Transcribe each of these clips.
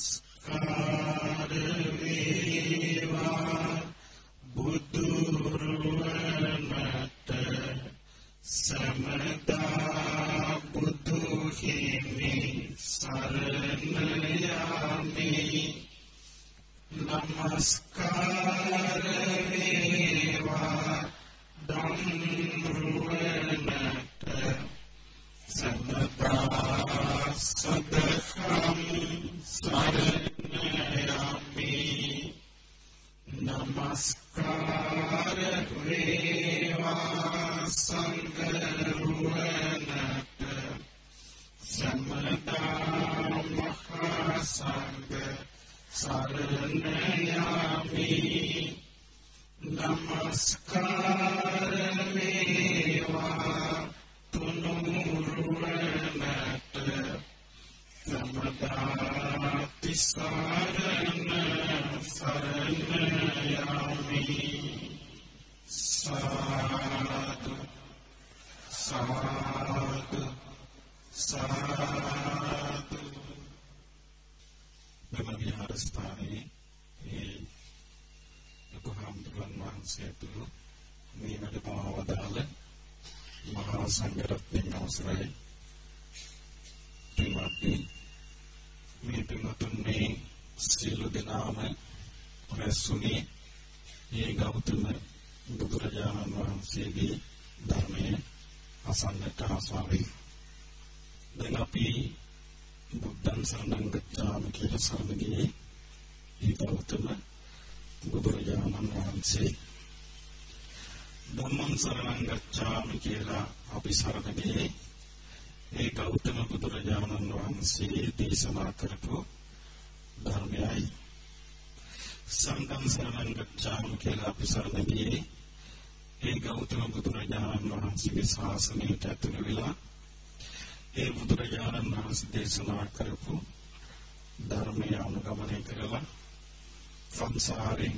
amen වහන්සේ දේශනා කරපු ධර්මයයි සංඝං සරණං ගච්ඡාමි කියලා අපි සරණ ගියේ ඒ ගෞතම බුදුරජාණන් වහන්සේගේ ශාසනයට ඇතුළු වෙලා ඒ බුදුරජාණන් වහන්සේ දේශනා කරපු ධර්මය අනුගමනය කරලා සංසාරයෙන්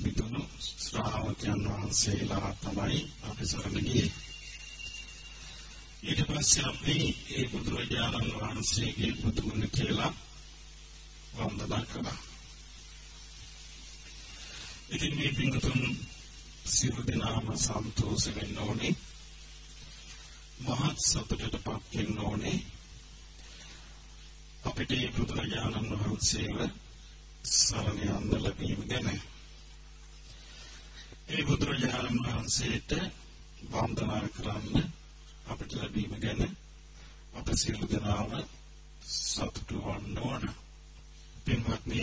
මිදුණු ශ්‍රාවකයන් වහන්සේලා තමයි අපි සරණ ගියේ. ඊට පස්සේ අපි ඒ බුදුරජාණන් වහන්සේගේ බුදුගුණ කියලා වන්දනා කළා. ඉතින් මේ පින්තුන් සියලු දෙනාම සන්තෝෂ වෙන්න ඕනේ. මහත් සතුටට පත් වෙන්න ඕනේ. අපිට මේ බුදුරජාණන් වහන්සේව සරණ යන්න ලැබීම ගැන. ඒ බුදුරජාණන් වහන්සේට වන්දනා කරන්න අපිට ලැබීම ගැන අප සියලු දෙනාම සතුටු වන්න ඕන. පින්වත්නි,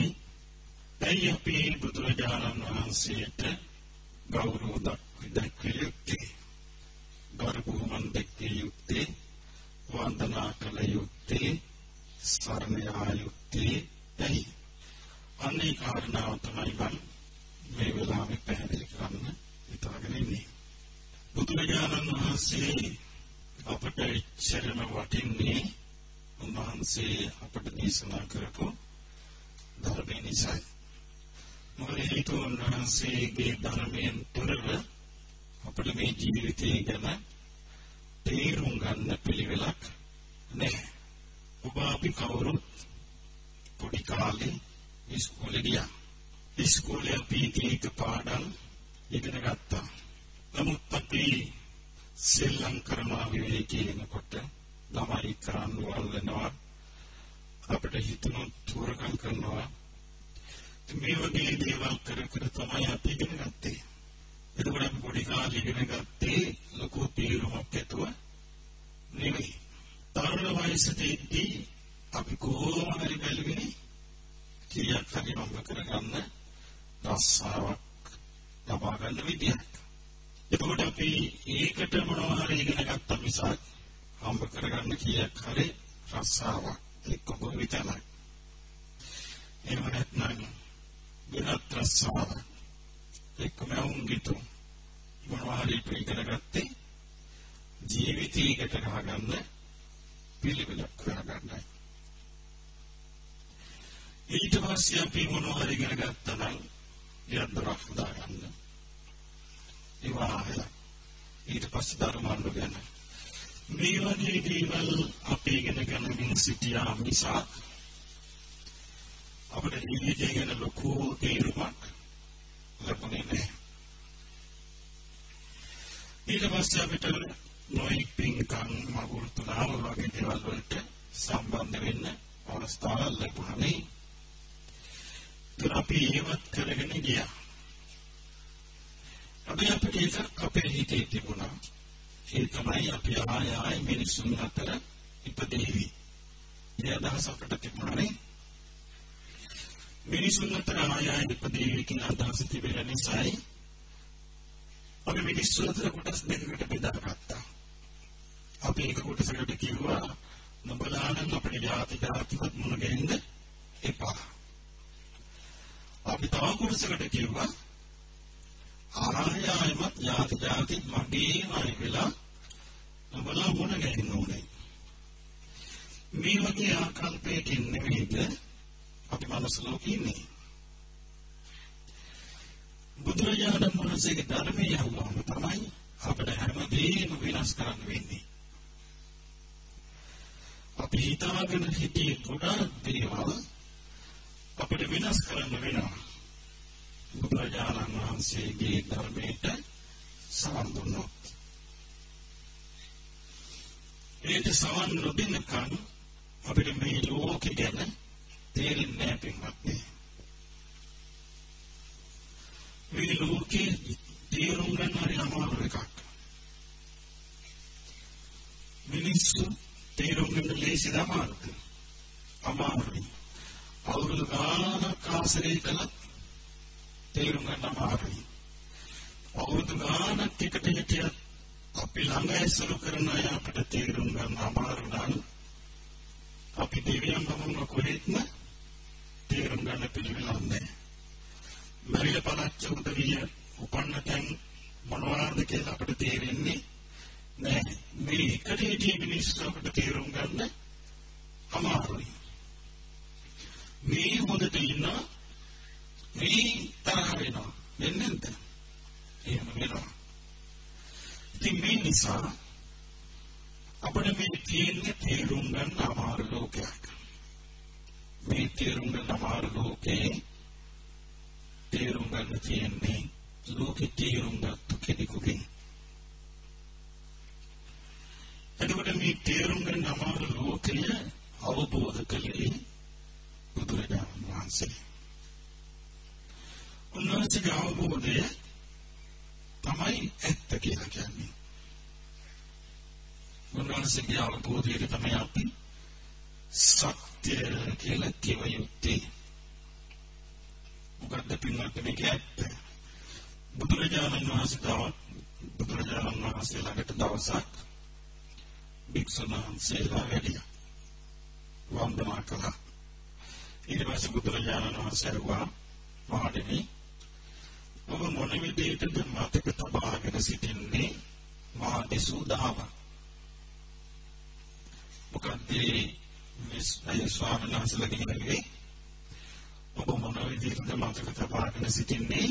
ඇයි අපි බුදුරජාණන් වහන්සේට ගෞරව දක්විය යුත්තේ? ගරුබුහුමන් දැක්විය යුත්තේ? වන්දනා කළ යුත්තේ? සරණ යා යුත්තේ ඇයි? අන්නේ කාරණාව තමයි මම මේ වෙලාවේ පැහැදිලි කරන්න හිතාගෙන ඉන්නේ. බුදුරජාණන් වහන්සේ අපට ඉච්ඡරම වටින්නේ උන්වහන්සේ අපට දේශනා කරපු ධර්මය නිසායි. මොකද හේතුව උන්වහන්සේගේ ධර්මයෙන් තොරව අපට මේ ජීවිතය ගැන තේරුම් ගන්න පිළිවෙලක් නැහැ. ඔබ අපි කවුරුත් පොඩි කාලේ ඉස්කෝලේ ගියා. ඉස්කෝලේ අපි ඒක පාඩම් ඉගෙන ගත්තා. නමුත් අපි සෙල්ලම් කරනවා විවේකීනකොට ළමයි කරන්න වල්ලනවා අපිට හිතුණු තුරකම් කරනවා මේ වගේ දේවල් කර කර තමයි අපි ඉගෙන ගත්තේ. එතකොට අපි පොඩි කාලේ ඉගෙන ගත්තේ ලොකු තීරමක් ඇතුව නෙවෙයි. තරුණ වයසට එද්දී අපි කොහොම හරි බැලුවේ කිරියක් හරි වම්බ කරගන්න රස්සාවක් ලබා ගන්න විදියක්. එතකොට අපි ඒකට මොනවා හරි ඉගෙන ගත්ත මිසක් හම්බ කරගන්න කීයක් හරි රස්සාවක් එක්ක ගොවිතැනක්. එහෙම නැත්නම් වෙනත් රස්සාවක් එක්කම උන්ගිතු මොනවා හරි ඉගෙන ගත්තේ ජීවිතයකට ගහගන්න පිළිවෙලක් හොයාගන්නයි. ඊට පස්සේ අපි මොනවා හරි ඉගෙන ගත්තා නම් යන්ත්‍රයක් හදාගන්න. විවාහය. ඊට පස්සේ ධර්මාන්ඩ ගැන. මේ වගේ දේවල් අපි ඉගෙන ගන්නමින් සිටියා මිසක් ජීවිතය ගැන ලොකු තීරුමක් ලැබුණේ නැහැ. ඊට පස්සේ අපිට නොයෙක් පින්කම් මගුල් තුනාව වගේ දේවල් වලට සම්බන්ධ වෙන්න අවස්ථාවක් ලැබුණා නේ. ඒත් අපි ඒවත් කරගෙන ගියා. අපි අපිට ඒක අපේ හිතේ තිබුණා. ඒ තමයි අපි ආය ආය මිනිසුන් අතර ඉපදෙවි. ඒ අදහස අපිට තිබුණා නේ. මිනිසුන් අතර ආය ආය ඉපදෙවි කියන අදහස තිබෙන නිසායි අපි මිනිස්සු අතර කොටස් දෙකකට බෙදාගත්තා. අපි එක කොටසකට කිව්වා නුඹලා නම් අපේ ජාති ජාතිවත් මුණ ගැහෙන්න එපා. අපි තව කොටසකට කිව්වා ආය ආයමත් ජාති ජාති මගේම අය වෙලා නුඹලා මුණ ගැහෙන්න ඕනේ. මේ වගේ ආකල්පයකින් නෙමෙයිද අපි මනස ලෝකේ ඉන්නේ. බුදුරජාණන් වහන්සේගේ ධර්මය අහුවම තමයි අපිට හැමදේම වෙනස් කරන්න වෙන්නේ. අපි හිතාගෙන හිටියේ ගොඩාක් දේවල් අපිට වෙනස් කරන්න වෙනවා. බුදුරජාණන් වහන්සේගේ ධර්මයට සවන් දුන්නොත්. ඒට සවන් නොදෙනකන් අපිට මේ ලෝකෙ ගැන තේරෙන්නේ නැහැ පින්වත්නි. මේ ලෝකේ තේරුම් ගන්න හරි අමාරු එකක්. මිනිස්සු තේරුම් ගන්න ලේසි අමාරුද? අමාරුයි. අවුරුදු ගානක් ආශ්‍රය කළත් තේරුම් ගන්න අමාරුයි. අවුරුදු ගානක් එකට හිටියත් අපි ළඟ ඇසුරු කරන අය අපිට තේරුම් ගන්න අමාරු නම් අපි දෙවියන් බමුණ කොහෙත්ම තේරුම් ගන්න පිළිවෙලක් නැහැ. මරිල පලච්ච උදවිය උපන්න තැන් මොනවාද කියලා අපිට තේරෙන්නේ නැහැ. මේ එකට හිටිය මිනිස්සු අපිට තේරුම් ගන්න අමාරුයි. මේ හොඳට ඉන්න මේ තරහ වෙනවා. වෙන්නේ නැද්ද? එහෙම වෙනවා. ඉතින් මේ නිසා අපිට මේ තියෙන්නේ තේරුම් ගන්න අමාරු ලෝකයක්. මේ තේරුම් ගන්න අමාරු ලෝකේ තේරුම් ගන්න තියෙන්නේ ලෝකේ තේරුම් ගත්ත කෙනෙකුගෙන්. එතකොට මේ තේරුම් ගන්න අමාරු ලෝකය අවබෝධ කළේ බුදුරජාණන් වහන්සේ. උන්වහන්සේගේ අවබෝධය තමයි ඇත්ත කියලා කියන්නේ. උන්වහන්සේගේ අවබෝධයට තමයි අපි සත්‍ය කියලා කිව යුත්තේ. මොකද්ද පින්වත් මේක ඇත්ත. බුදුරජාණන් වහන්සේ තව බුදුරජාණන් වහන්සේ ළඟට දවසක් භික්ෂුන් වහන්සේලා වැඩියා. වන්දනා කළා. ඊට පස්සේ බුදුරජාණන් වහන්සේ වුණා මහණෙනි ඔබ මොන විදිහටද මතක තබාගෙන සිටින්නේ? මා දෙසූ දහම මොකද මේ ස්වාමීන් වහන්සේලාගෙන් ඇහුවේ ඔබ මොන විදිහටද මතක තබාගෙන සිටින්නේ?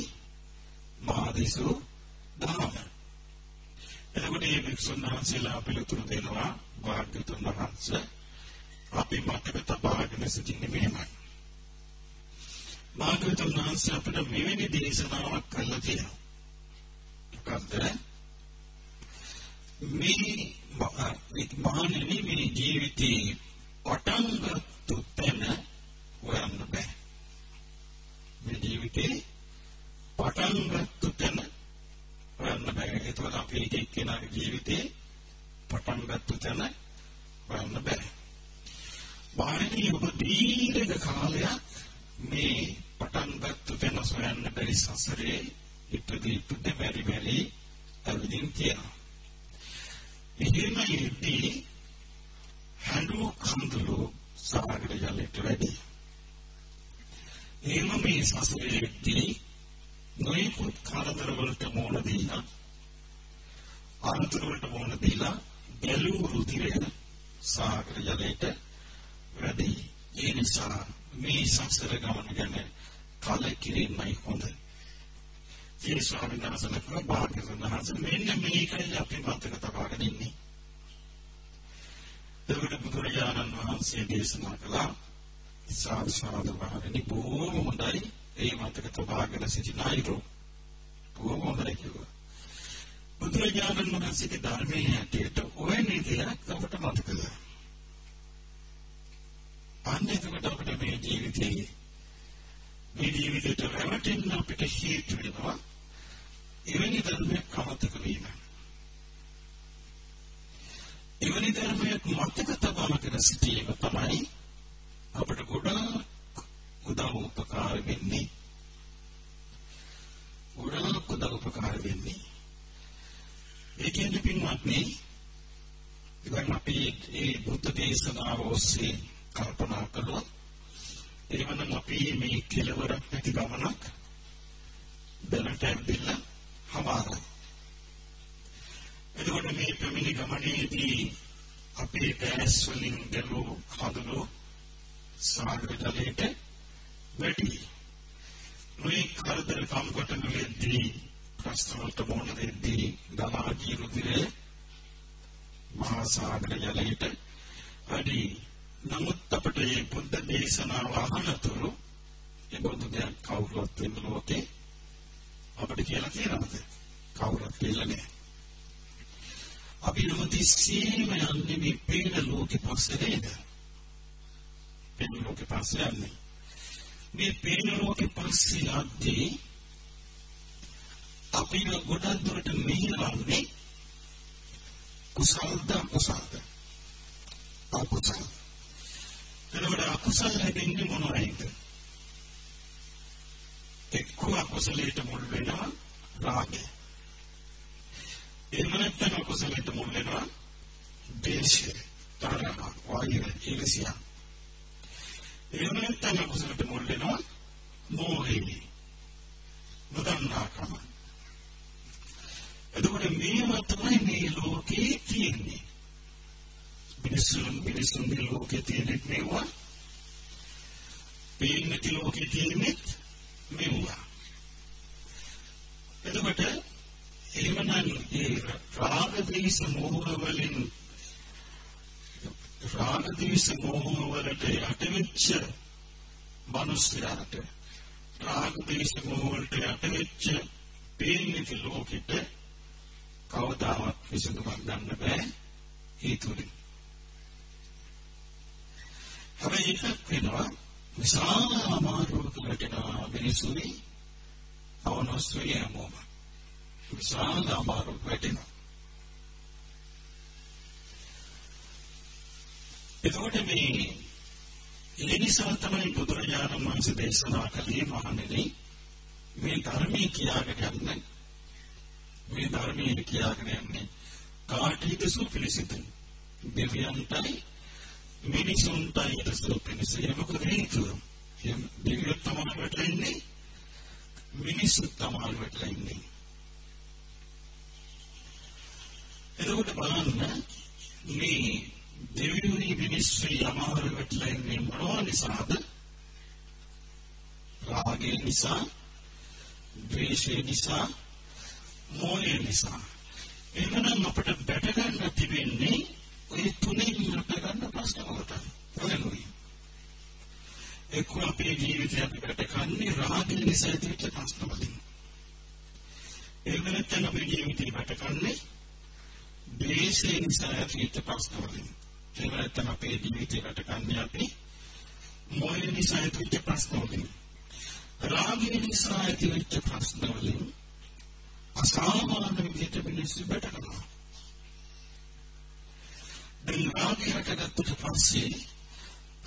මා දෙසූ දහම එතකොට මේ වික්ෂුන් වහන්සේලා පිළිතුරු දෙනවා භාග්‍යතුන් වහන්සේ අපි මතක තබාගෙන සිටින්නේ මෙහෙමයි. භාග්‍යවතුන් වහන්සේ අපිට මෙවැනි දේශනාවක් කළා තියෙනවා. මොකද්ද? මේ මහණෙනි මේ ජීවිතේ පටන් ගත්ත තැන හොයන්න බෑ. මේ ජීවිතේ පටන් ගත්ත තැන හොයන්න බෑ. ඒකත් අපි එක එක්කෙනාගේ ජීවිතේ පටන් ගත්ත තැන හොයන්න බෑ. මහණෙනි ඔබ දීර්ඝ කාලයක් මේ පටන් ගත්ත තැන සොයන්න බැරි සසරේ ඉපදී ඉපදී බැරි බැරි අවිදින් තියෙනවා. එහෙම ඉදී හඳු කඳුළු සාගර ජලයට වැඩි. එහෙම මේ සසරේ ඉදී නොයෙකුත් කාලදර වලට මුහුණ දීලා අන්තර වලට මුහුණ දීලා බැලූ රුධිරය සාගර ජලයට වැඩි. ඒ නිසා මේ සංස්කර ගමන ගැන කලකිරීමයි හොඳ. ඒ ස්වාමීන් වහන්සේ කව භාග්‍යවතුන් වහන්සේ මෙන්න මේකයි අපි මතක තබාගෙන ඉන්නේ. ඒකට බුදුරජාණන් වහන්සේ දේශනා කළා සාදු සාදු මහණෙනි බොහොම හොඳයි. ඒ මතක තබාගෙන සිටින අයරු. බොහොම හොඳයි කිව්වා. බුදුරජාණන් වහන්සේගේ ධර්මයේ හැටියට ඔය නීතියක් අපට මතකද? අන්නේකට අපිට මේ ජීවිතයේ මේ ජීවිතයට රැවටෙන්න අපිට හේතු වෙනවා. එවැනි ධර්මයක් අමතක වීම. එවැනි ධර්මයක් මතක තබාගෙන සිටීම තමයි අපට ගොඩාක් උදව් උපකාර වෙන්නේ. ගොඩාක් උදව් උපකාර වෙන්නේ. ඒ කියන්නේ පින්වත්නි ඉතින් අපි මේ බුද්ධ දේශනාව ඔස්සේ කල්පනා කළොත් එවනම් අපි මේ කෙලවරක් නැති ගමනක් දැනට ඇවිල්ලා හමාරයි. එතකොට මේ පැමිණි ගමනේදී අපේ දැස් වලින් ගැලූ හදලෝ සාගර ජලයට වැඩි. මේ කරදර කම්කට නෙවෙද්දී ප්‍රශ්නවලට මොන දෙද්දී ගලා ගිය රුධිරය මහා සාගර ජලයට වැඩි. නමුත් අපිට මේ බුද්ධ දේශනාව අහනතුරු ඒ බුද්ධ දෙයක් කවුරුත් වෙන ලෝකේ අපිට කියලා කියනවාද? කවුරුත් කියලා නෑ. අපි නම් තිස්සේම යන්නේ මේ පේන ලෝකෙ පස්සේ නේද? පේන ලෝකෙ පස්සේ යන්නේ. මේ පේන ලෝකෙ පස්සේ යද්දී අපි ගොඩක් දුරට මෙහෙවන්නේ කුසල්ද අකුසල්ද? අකුසල්. එතකොට අකුසල් හැදෙන්නේ මොනවයිද? එක්ක අකුසලයට මුල් වෙනවා රාගය. එහෙම නැත්නම් අකුසලයට මුල් වෙනවා ද්වේෂය, තරහ, වෛර, ඊර්ෂ්‍යා. එහෙම නැත්නම් අකුසලයට මුල් වෙනවා මෝහය. නොදන්නාකම. එතකොට මේවා තමයි මේ ලෝකේ තියෙන්නේ. මිනිසුන් මිනිසුන්ගේ ලෝකේ තියෙන මේවා. පේන්නේ ලෝකේ තියෙන්නේ මෙව්වා. එතකොට එහෙමනම් ඒ රාග දේශ මොහ වලින් රාග දේශ මොහ වලට යටවෙච්ච මනුස්සයාට රාග දේශ මොහ වලට යටවෙච්ච පේන්නේ ලෝකෙට කවදාවත් විසඳුමක් ගන්න බෑ ඒ තුලින්. හැබැයි එකක් වෙනවා. විශාල අමාරුවක වැටෙනවා මිනිසුනි අවනස්තුවේ හැමෝම. විශාල අමාරුවක වැටෙනවා එතකොට මේ ඒ නිසා තමයි බුදුරජාණන් වහන්සේ දේශනා කළේ මහණෙනි. මේ ධර්මයේ කියාගෙන යන්නේ. මේ ධර්මයේ කියාගෙන යන්නේ කාට හිතසු පිළිසිතයි දෙවියන්ටයි මිනිසුන්ටයි හිතසු පිළිසිතයි මොකද හේතුව? එම් දෙවියෝ තමයි වැටලා ඉන්නේ මිනිස්සු තමයි වැටලා ඉන්නේ එතකොට බලන්න මේ දෙවියෝනි මිනිස්සු යමාරු වැටලා ඉන්නේ මොනවා නිසාද? රාගය නිසා ද්වේෂය නිසා මෝහය නිසා. එහෙනම් අපිට බැට ගන්න තිබෙන්නේ ඔය තුනෙන් අප ගන්න ප්‍රශ්න වලට වෙනුයි. එක්ක අපේ ජීවිතය අපිට කන්නේ රාගය නිසා ඇතිවෙච්ච ප්‍රශ්න වලින්. එහෙම නැත්නම් අපේ ජීවිතේ අපිට කන්නේ ද්වේෂය නිසා ඇතිවෙච්ච ප්‍රශ්න වලින්. එහෙම නැත්නම් අපේ ජීවිතේ අපිට කන්නේ අපි මොහය නිසා ඇතිවෙච්ච ප්‍රශ්න වලින්. රාගය නිසා ඇතිවෙච්ච ප්‍රශ්න වලින් අසාමාන්‍ය විදිහට මිනිස්සු බට කරනවා. දැන් රාගය හටගත්තට පස්සේ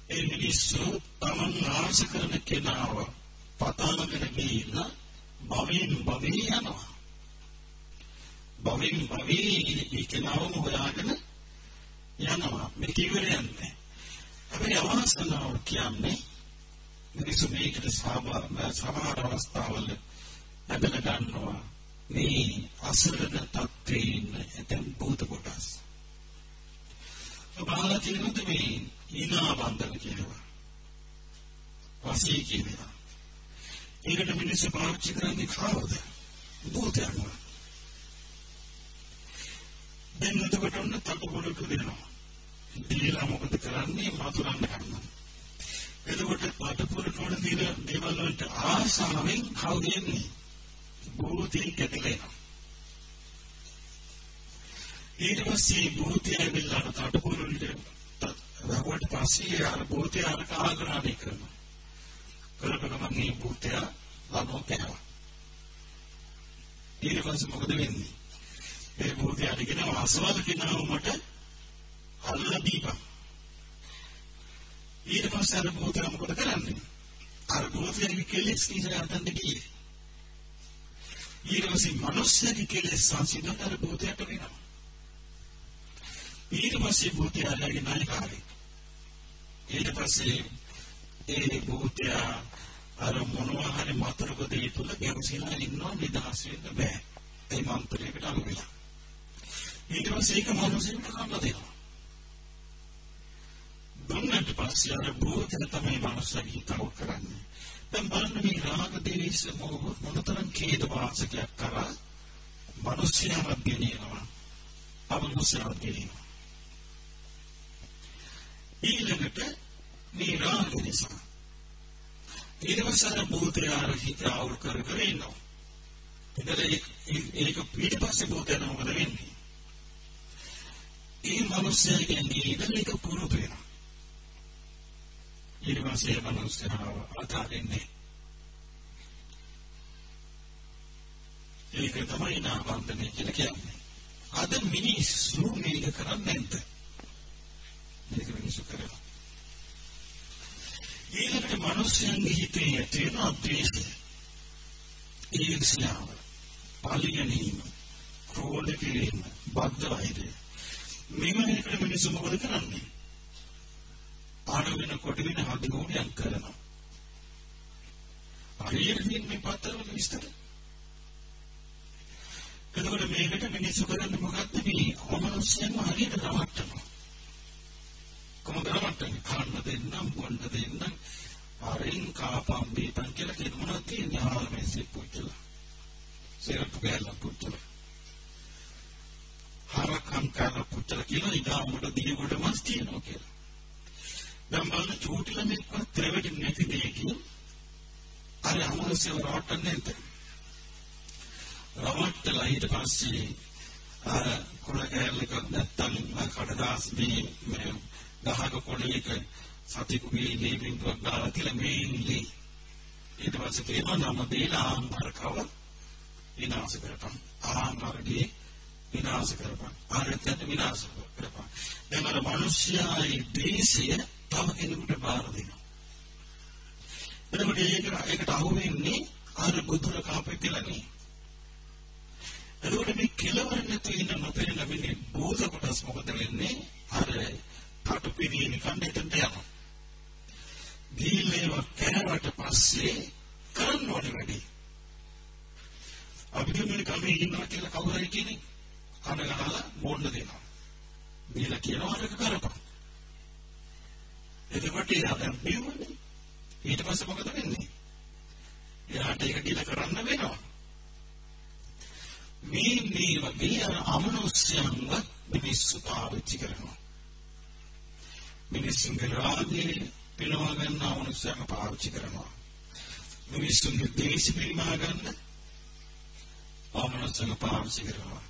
ඒ මිනිස්සු තමන් ආශ කරන කෙනාව පතාගෙන ගිහිල්ලා භවෙන් භවේ යනවා. භවෙන් භවේ ඒ කෙනාවම හොයාගෙන යනවා. මේක ඉවරයන්නේ. හැබැයි අවසනාව කියන්නේ මිනිස්සු මේකට සමහර අවස්ථාවල නැදලා ගන්නවා. මේ අසරණ තත්ත්වයේ ඉන්න ඇතැම් භූත කොටස්. ඔබලා තියෙනවද මේ ඊනා බන්ධන කියනවා. වසී කියනවා. ඒකට මිනිස්සු පාවිච්චි කරන්නේ කාවද? භූතයන්ව. දැන් එතකොට ඔන්න තප පොඩක දෙනවා. දීලා මොකද කරන්නේ? මතුරන්න ගන්නවා. එතකොට පටපුරට වල තියෙන දේවල් වලට ආසාවෙන් කවුද එන්නේ? භූතේ කැටලෙනවා. ඊට පස්සේ භූතය ඇවිල්ලා පටපුරට රහුවට පස්සේ අර භූතය අර ආග්‍රහණය කරනවා. කරපගම මේ භූතය ලබෝ කෑවා. ඊට පස්සේ මොකද වෙන්නේ? ඒ භූතය අරගෙන අසවල් කෙනාව මට අල්ලලා දීපන්. ඊට පස්සේ අර භූතය මොකද කරන්නේ? අර භූතයගේ කෙලෙස් නිසා අතන්ට ගියේ. ඊට පස්සේ මිනිස්සුගේ කෙලෙස් සංසිඳන අර භූතයට වෙනවා. ඊට පස්සේ භූතය අල්ලගෙන නායකාරයි. ඊට පස්සේ ඒ භූතය අර මොනවා හරි මතරක දෙය තුල ගැවසිලා ඉන්නවා නිදහස් වෙන්න බෑ. ඒ මන්ත්‍රයකට අහු වෙලා. ඊට පස්සේ ඒක මිනිස්සුන්ට කන්න දෙනවා. දුන්නට පස්සේ අර භූතය තමයි මනුස්සයා හිතව කරන්නේ. දැන් බලන්න මේ රාග දේශ මොහ මොනතරම් ඛේද වාසකයක් කරා මනුස්සයාව ගෙනියනවා. අවනුස්සයාව ගෙනියනවා. ඊළඟට මේ රාග නිසා ඊළඟසර භූතය අර හිත අවුල් කර කර ඉන්නවා. එතකොට ඒක ඊට පස්සේ භූතය මොකද වෙන්නේ? ඒ මනුස්සයාගෙන් ඉඳලා ඒක පුරුදු වෙනවා. ඊට පස්සේ මනුස්සයාව අතාරින්නේ. ඒක තමයි නාමන්තනේ කියලා කියන්නේ. අද මිනිස්සු මේක කරන්නේ නැද්ද? මේක මිනිස්සු කරනවා. ඊළඟට මනුස්සයන්ගේ හිතේ ඇතිවෙන ද්වේෂය. ඊර්ෂ්‍යාව, පාලියනීම, ක්‍රෝධ කිරීම, බද්ධ වෛරය. මෙවැනිකට මිනිස්සු මොකද කරන්නේ? ආන වෙනකොට වෙන හදිගෝණයක් කරනවා. හරියට මේ පතරවල විස්තර. එතකොට මේකට මිනිස්සු කරන්නේ මොකක්ද මේ අමනුෂ්‍යයන්ව හරියට රවට්ටනවා. කොහොමද රවට්ටන්නේ? කන්න දෙන්නම්, බොන්න දෙන්නම්, ආරින් කාපම් බීපන් කියලා කියන මොනවද තියෙන්නේ? ආරමේ සිප්පුච්චලා. සිරප් ගෑලා පුච්චලා. හරකම් කරලා පුච්චලා කියලා ඉදාමකට දියකොට මස් තියෙනවා කියලා. දැන් බලන්න චූටි ළමෙක්වත් ත්‍රෙවටින් නැති දෙයකින් අර අමරසෙව රවට්ටන්නේ නැද්ද? රවට්ටලා ඊට පස්සේ අර කොළ කෑල්ලක නැත්තම් කඩදාස් මේ මේ ගහක කොළයක සතිකුගේ ලේබින්දුවක් දාලා තියලා මේ ඉන්නේ ඊට පස්සේ කියනවා නම දීලා ආම්බරකව විනාශ කරපන්. ආම්බරගේ විනාශ කරපන්. ආරතන විනාශ කරපන්. දැන් අර මිනිස්යායි දේශය තව කෙනෙකුට බාර දෙනවා. එතකොට ඒක ඒකට අහු වෙන්නේ අර බුදුර කාපෙකලනේ එතකොට මේ කෙලවර නැති ඉන්න නොපෙනෙන මේ බෝධ කොටස් මොකද වෙන්නේ? අර කටු පිළියෙන කන්නට යනවා ගිහිල්ලා කෑවට පස්සේ කරන්න ඕනේ වැඩි අපිට මේ කමේ ඉන්නවා කියලා කවුරු හරි කෙනෙක් කන ගහලා බොන්න දෙනවා. දීලා කියනවා අරක කරපන්. එතකොට එයා දැන් බිව්වනේ. ඊට පස්සේ මොකද වෙන්නේ? එයාට ඒක දීලා කරන්න වෙනවා. මේ මේ වගේ අමනුෂ්‍යයන්ව මිනිස්සු පාවිච්චි කරනවා. මිනිස්සුන්ගේ රාගයේ පිළවා ගන්න අමනුෂ්‍යයන්ව පාවිච්චි කරනවා. මිනිස්සුන්ගේ දේශ පිළිමා ගන්න අමනුෂ්‍යයන්ව පාවිච්චි කරනවා.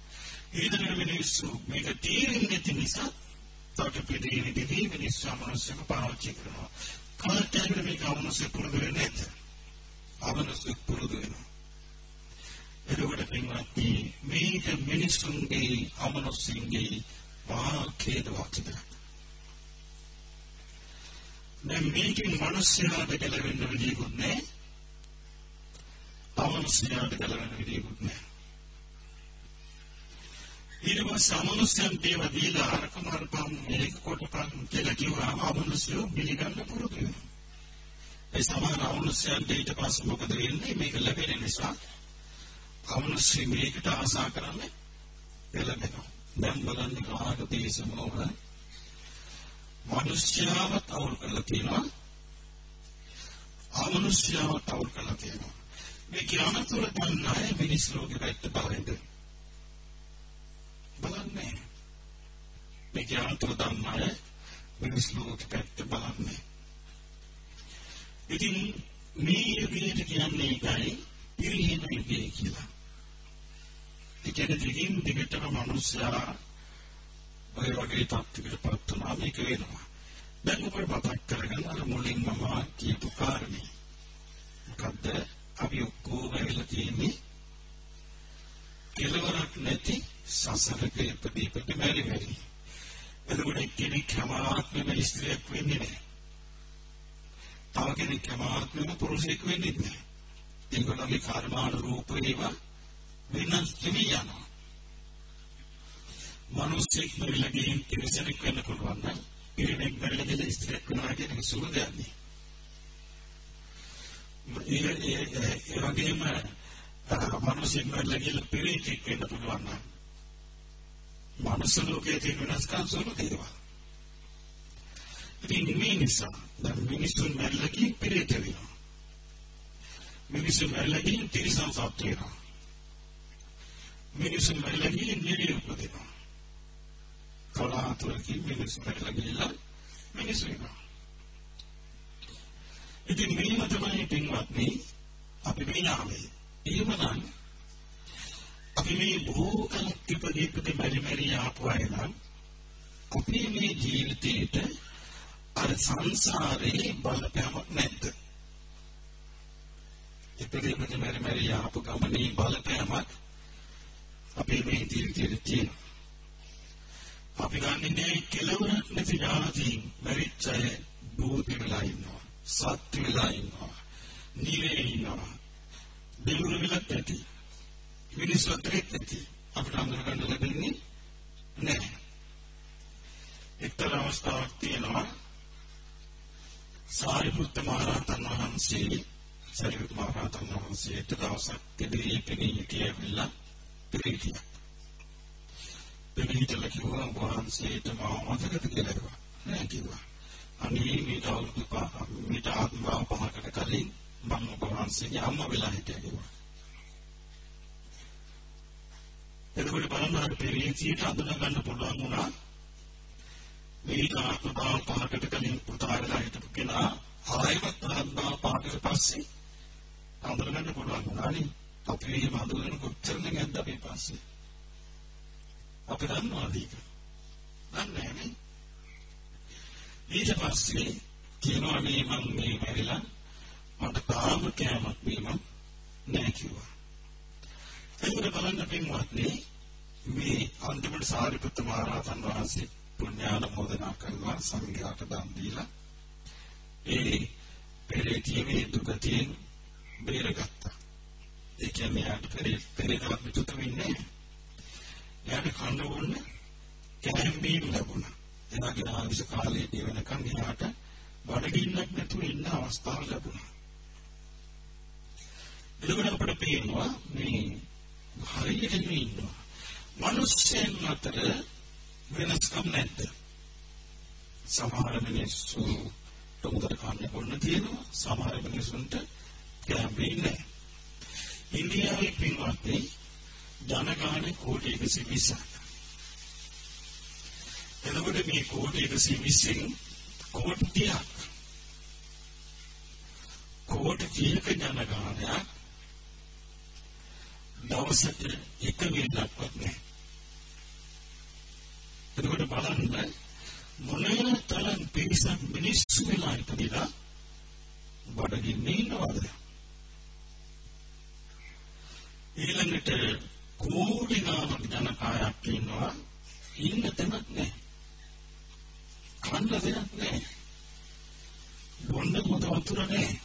ඊළඟ මිනිස්සු මේක තේරෙන්නේ නැති නිසා තවට පිළිදෙන්නේ මිනිස්සු අමනුෂ්‍යව පාවිච්චි කරනවා. කාටද මේක අමනුෂ්‍ය පුරුදු වෙන්නේ නැද්ද? අමනුෂ්‍ය පුරුදු වෙනවා. එතකොට පින්වත්නි මේක මිනිස්සුන්ගේ අමනුෂ්‍යන්ගේ වාක්‍යද වාක්‍යද. දැන් මේකෙන් මිනිස්සුන්ට ගැලවෙන්න විදියකුත් නැහැ. අමනුෂ්‍යයන්ට ගැලවෙන්න විදියකුත් නැහැ. ඊට පස්සේ අමනුෂ්‍යයන් දේව දීලා අරකම අරපම් මේක කොටපන් කියලා කිව්වම අමනුෂ්‍යෝ පිළිගන්න පුරුදු වෙනවා. ඒ සමහර අමනුෂ්‍යයන් ඊට පස්සේ මොකද වෙන්නේ මේක ලැබෙන නිසා අමනුෂ්‍ය මේකට ආසා කරන්නේ එළඹෙනවා. දැන් බලන්න කාග දේශමෝහ මනුෂ්‍යව තවුල් කරලා තියෙනවා. අමනුෂ්‍යව තවුල් කරලා තියෙනවා. මේ කියනතුර දන්නයි මිනිස් ලෝකෙ පැත්ත බලන්නේ. බලන්නේ. මේ කියනතුර දන්නයි මිනිස් ලෝකෙ පැත්ත බලන්නේ. ඉතින් මේ යුගයට කියන්නේ ඒකයි පිරිහෙන යුගය කියලා. ඒ කියන්නේ දිගින් දිගටම මිනිස්සයා ඔය වගේ තත්ත්වයකට පත් වුණා මේක වෙනවා. දැන් ඔබ මතක් කරගන්න අර මුලින් මම කියපු කාරණේ. මොකද්ද? අපි ඔක්කොම වෙලා තියෙන්නේ කෙලවරක් නැති සසරක ඉපදී ඉපදී මැරි මැරි. එතකොට කෙනෙක් හැමාත්මෙම ස්ත්‍රියක් වෙන්නේ නැහැ. තව කෙනෙක් හැමාත්මෙම පුරුෂයෙක් වෙන්නේ නැහැ. ඒගොල්ලන්ගේ කර්මානුරූප ඒවා වෙනස් වෙවි යනවා. මිනිස්සෙක් මෙලගින් තිරසනෙක් වෙන්න පුළුවන් නම් පිරිනෙක් බැලගෙන ස්ත්‍රියක් වෙනවා කියන එක සුළු දෙයක් නේ. ඒ ඒ වගේම මිනිස්සෙක් මෙලගින් පිරිනෙක් වෙන්න පුළුවන් නම් මනුස්ස ලෝකයේ තියෙන වෙනස්කම් සුළු දේවල්. ඉතින් මේ නිසා දැන් මිනිසුන් මෙලගින් පිරිට වෙනවා. මිනිසුන් මෙලගින් තිරසන් සත්‍ය වෙනවා. මිනිසුන් මෙලගින් නිරිය උපදිනවා. කලාතුරකින් මිනිස්සු පැටල ගිහිල්ලා මිනිස්සු වෙනවා. ඉතින් මේව තමයි පින්වත්නි අපි මේ නාමය. එහෙමනම් අපි මේ බොහෝ කලක් ඉපදී ඉපදී බැරි බැරි ආපු අය නම් අපි මේ ජීවිතේට අර සංසාරේ බලපෑමක් නැද්ද? ඉපදී ඉපදී බැරි බැරි ආපු ගමනේ බලපෑමක් අපේ මේ ජීවිතේට තියෙනවා. අපි ගන්නේ කෙලවරක් නැති ජාතීන් මරිච්ච අය භූත වෙලා ඉන්නවා. සත්‍ය වෙලා ඉන්නවා. නිරේ ඉන්නවා. දෙවිවරු වෙලත් ඇති. මිනිස්සු අතරෙත් ඇති. අපිට අඳුරගන්න ලැබෙන්නේ නැහැ. එක්තරා අවස්ථාවක් තියෙනවා. සාරිපුත්ත මහරහතන් වහන්සේ සාරිපුත්ත මහරහතන් වහන්සේට දවසක් දෙවියන් කෙනෙක් කියලා පිළිගියා. පිළිහිටල කිව්වා වහන්සේට මම මතකද කියලා කිව්වා. නෑ කිව්වා. අනේ මේ අවුරුදු පහ මිට ආත්ම පහකට කලින් මම ඔබ වහන්සේගේ අම්මා වෙලා හිටියා කිව්වා. එතකොට බලන්න අර පෙරේසියට අඳුන ගන්න පුළුවන් වුණා. මේ ආත්ම පහකට කලින් පුතා වෙලා හිටපු කෙනා ආයෙත් ආත්ම පහකට පස්සේ අඳුන ගන්න පුළුවන් වුණා නේ. අපි මේ අඳුන කොච්චර නැද්ද අපි පස්සේ. අපි දන්නවාද ඒක? දන්නේ නැහැ ඊට පස්සේ කියනවා මේ මං මේ මැරිලා මට තාම කෑමක් බීමක් නැහැ කිව්වා. ඒකට බලන්න පින්වත්නි මේ අන්තිමට සාරිපුත්ත මහ රහතන් වහන්සේ පුණ්‍යානුමෝදනා කරලා සංඝයාට දන් දීලා ඒ පෙරේතියේ දුකතියෙන් බේරගත්තා. ඒ කියන්නේ යාට පෙරේ පෙරේතවත් මිතුත වෙන්නේ නැහැ. එයාට කන්න ඕන කෑම බීම ලැබුණා. එයාගේ ආවිස කාලයේදී වෙනකන් එයාට බඩගින්නක් නැතුව ඉන්න අවස්ථාව ලැබුණා. එතකොට අපිට පේනවා මේ හරියට ඉන්නවා. මිනිස්සෙන් අතර වෙනස්කම් නැද්ද? සමහර මිනිස්සු තොමුදට කන්න ඕන තියෙනවා. සමහර මිනිස්සුන්ට කෑම බීම නැහැ. ඉන්දියාවේ පින්වත්නි ජනගහන කෝටි 120ක්. එතකොට මේ කෝටි 120න් කෝටි 30ක් කෝටි 30ක ජනගහනයක් දවසට එක විලක්වත් නැහැ. එතකොට බලන්න මොන තරම් පිරිසක් මිනිස්සු වෙලා ඉපදිලා බඩගින්නේ ඉන්නවද? ඊළඟට කෝටි ගාණක් ජනකායක් ඉන්නවා ඉන්න තැනක් නැහැ. කන්න දෙයක් නැහැ. බොන්න මොද වතුර නැහැ.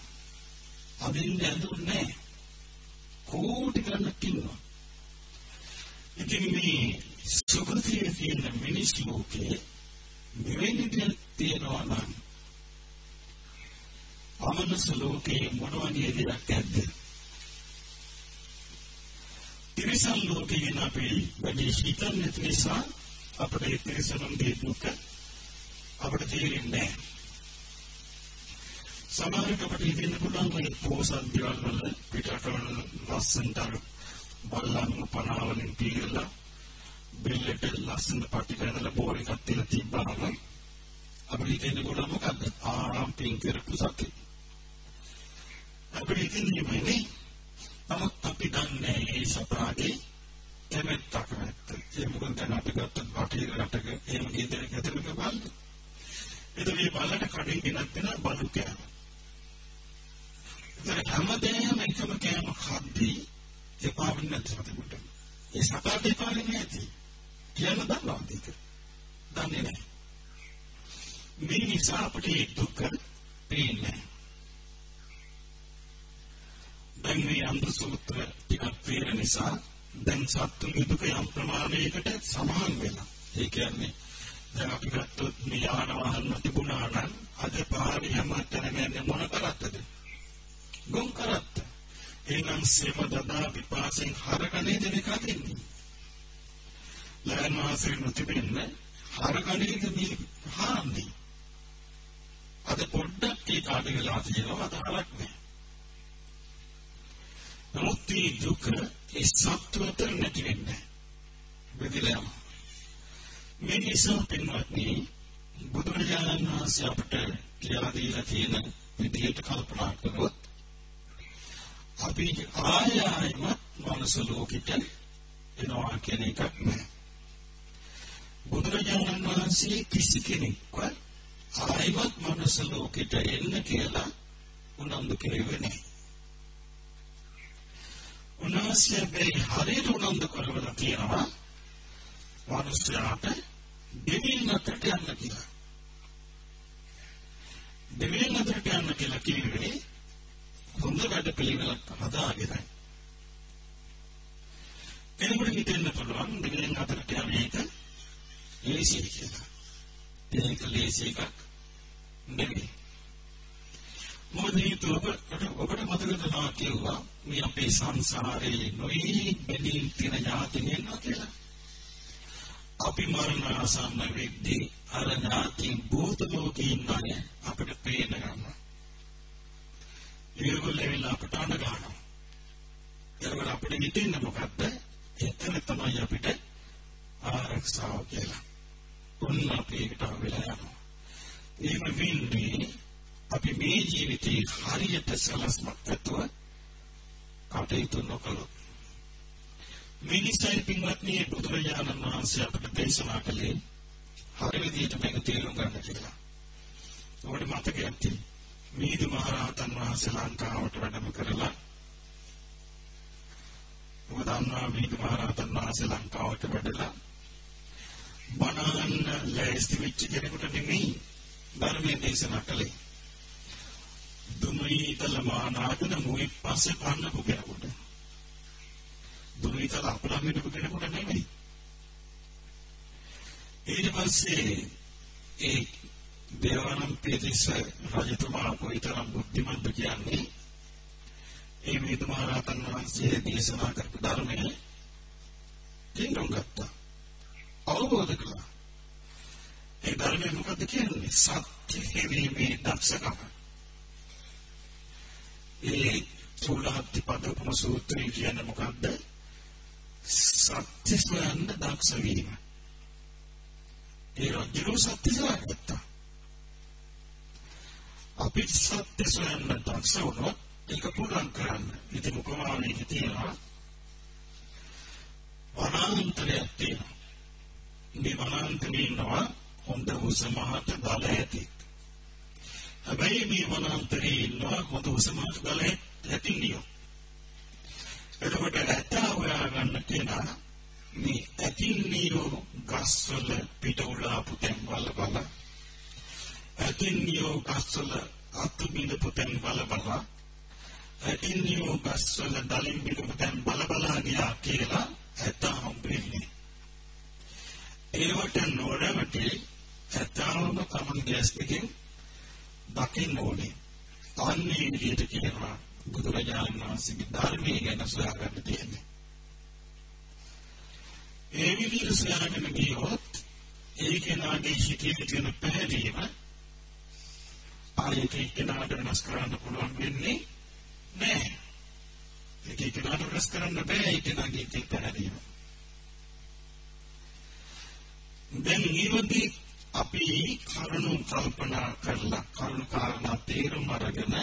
අදින්න ඇඳුම් නැහැ. කෝටි ගණනක් ඉන්නවා. ඉතින් මේ සුගතියේ තියෙන මිනිස් ලෝකේ මෙවැනි දෙයක් තියෙනවා නම් අමනස ලෝකේ මොනවගේ දෙයක් ඇද්ද? තිරිසන් ලෝකේ ඉන්න අපි වැඩි හිතන්නේ නැති නිසා අපිට ඒ තිරිසනුන්ගේ දුක අපිට තේරෙන්නේ නැහැ. සමහරවිට අපිට හිතෙන්න පුළුවන් මේ පොසත් දේවල් වල පිටරටවල ලස්සනට බල්ලන් පනාවලින් පීරලා බෙල්ලට ලස්සන පටි කරලා බෝර එකක් තියලා තිබ්බාම අපිට හිතෙන්න පුළුවන් මොකද්ද? ආරම්භයෙන් කරපු සතේ. අපිට ඉතින් නමුත් අපි දන්නේ ඒ සතාගේ කැමැත්තක් නැත්ත. ඒ මොකද දැන් අපි ගත්තත් බටහිර රටක එහෙම ගෙදරක ඇතුළක බලන්න. එතකොට මේ බලට කඩින් ගෙනත් දෙන බලු කෑම. ඒතර හැමදේම එකම කෑම කද්දී එපා වෙන්නේ නැතිවට. ඒ සතාට එපා වෙන්නේ නැති. කියන්න දන්නවද ඒක? දන්නේ නැහැ. මේ නිසා අපිට දුක පේන්නේ දැන් මේ අන්ත සූත්‍ර ටිකක් පේන නිසා දැන් සත්තු දුක යම් ප්‍රමාණයකට සමාන වෙනවා. ඒ කියන්නේ දැන් අපි ගත්තොත් මේ යාන වාහන තිබුණා නම් අද පාරේ හැමතැනම යන්නේ මොන කරත්තද? ගොන් කරත්ත. එනම් සේම දදා විපාසෙන් හරකනේ දෙක අදින්නේ. ලයන් මාසෙ නොතිබෙන්නේ හරකනේ දෙවි හාන්නේ. අද පොඩ්ඩක් ඒ කාඩ වෙලා තියෙනවා අදාළක් නෑ. නමුත් මේ දුක ඒ සත්වත නැති වෙන්නේ. බෙදලා මේ නිසා පින්වත්නි බුදුරජාණන් වහන්සේ අපට කියලා දීලා තියෙන විදිහට කල්පනා කරොත් අපි ආය ආයමත් මනස ලෝකෙට එනවා කියන එකක් නෑ. බුදුරජාණන් වහන්සේ කිසි කෙනෙක්වත් ආයමත් මනස ලෝකෙට එන්න කියලා උනන්දු කෙරෙන්නේ නැහැ. උන්වහන්සේ මේ හරියට උනන්දු කරවලා තියෙනවා මනුස්සයාට දෙවියන් අතරට යන්න කියලා. දෙවියන් අතරට යන්න කියලා කිව්වේ හොඳ වැඩ පිළිවෙලක් හදාගෙන. කෙනෙකුට හිතෙන්න පුළුවන් දෙවියන් අතරට යන එක ලේසි කියලා. ඒක ලේසි එකක් නෙවෙයි. මොකද ඔබට ඔබට මතකද මා කිව්වා මේ අපේ සංසාරේ නොයි බැඳීම් තියෙන ඥාතින් ඉන්නවා කියලා. අපි මරණ ආසන්න වෙද්දී අර ඥාති භූත ලෝකේ ඉන්නනේ අපිට පේන ගන්නවා. ඒගොල්ලෝ වෙලා අපට අඬ ගන්නවා. ඒකවල අපිට හිතෙන්නේ මොකද්ද? එතන තමයි අපිට ආරක්ෂාව කියලා. උන් අපේකට වෙලා යනවා. එහෙම වෙන්නේ අපි මේ ජීවිතේ හරියට සලස්මක් ඇතුව කටයුතු නොකළොත් මිනිස්සයි පින්වත්නි බුදුරජාණන් වහන්සේ අපට දේශනා කළේ හරි විදිහට මේක තේරුම් ගන්න කියලා. ඔබට මතකයක් තියෙයි. මීදු මහරහතන් වහන්සේ ලංකාවට වැඩම කරලා ඔබ දන්නවා මීදු මහරහතන් වහන්සේ ලංකාවට වැඩලා බණහන්න ලෑස්ති වෙච්ච කෙනෙකුට නෙමෙයි ධර්මයේ දේශනා කළේ. දුමීතල මානාගන මුයි පස්සේ පන්නපු කෙනෙකුට. දුමීතල අපලම් හිටපු කෙනෙකුට නෙමෙයි. ඊට පස්සේ ඒ දේවානම් පිටිස රජතුමා කොයිතරම් බුද්ධිමත්ද කියන්නේ ඒ වේද මහරහතන් වහන්සේ දේශනා කරපු ධර්මයේ තේරුම් ගත්තා. අවබෝධ කළා. ඒ ධර්මයේ මොකද කියන්නේ? සත්‍ය හේවීමේ දක්ෂකම. ඒ චූලහත්ති පදපම සූත්‍රය කියන්නේ මොකක්ද? සත්‍ය සොයන්න දක්ෂ වීම. ඒ රජු සත්‍ය සොයගත්තා. අපි සත්‍ය සොයන්න දක්ෂ වුණොත් ඒක පුරුදු කරන්න. ඉතින් උපමාවෙක තියෙනවා වනාන්තරයක් තියෙනවා. මේ වනාන්තරේ ඉන්නවා හොඳ උසමහත් බල ඇති. හැබැයි මේ වනාන්තරේ ඉන්නවා හොඳ උසමහත් බල ඇතිනියෝ. එතකොට ඇත්තා හොයාගන්න කෙනා මේ ඇතිනියෝ ගස්වල පිට උලාපු තැන් වල බල ඇතිනියෝ ගස්වල අතු බිඳපු තැන් වල බල ඇතිනියෝ ගස්වල දලින් බිඳපු තැන් බල බලා ගියා කියලා ඇත්තා හම්බෙන්නේ. ඒවට නොරවට ඇත්තාවම තමන් ගැස් එකෙන් දකින්න ඕනේ. අන්නේ විදිහට කියනවා බුදුරජාණන් වහන්සේගේ ධර්මයේ ගැන සොයාගන්න තියෙන්නේ. ඒ විදිහට සොයාගෙන ගියොත් ඒ කෙනාගේ හිතේ තියෙන පැහැදීම ආයෙත් ඒ කෙනාට වෙනස් කරන්න පුළුවන් වෙන්නේ නැහැ. ඒක කෙනාට වෙනස් කරන්න බෑ ඒ කෙනාගේ හිතේ පැහැදීම. දැන් ඊවදී අපි කරුණු කල්පනා කරලා කරුණු කාරණා තේරුම් අරගෙන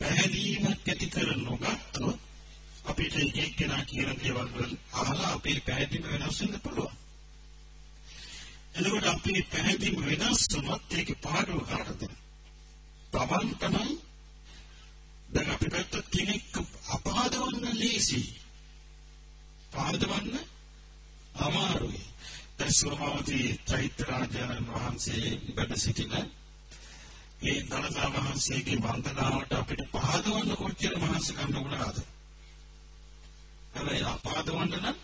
පැහැදීමක් ඇති කර නොගත්තොත් අපිට එක්කෙනා කියන දේවල් වල අහලා අපේ පැහැදීම වෙනස් වෙන්න පුළුවන්. එතකොට අපේ පැහැදීම වෙනස් වුණොත් ඒක පාඩුව කාටද? තමන් තමයි දැන් අපි පැත්තට කෙනෙක් අපාදවන්න ලේසි. පාදවන්න අමාරුයි. දැන් සුරමාවතී චෛත්‍ය රාජානන් වහන්සේ වැඩ සිටින ඒ දලදා වහන්සේගේ වන්දනාවට අපිට පහදවන්න කොච්චර මහන්සි ගන්න වුණාද? හැබැයි අපහදවන්න නම්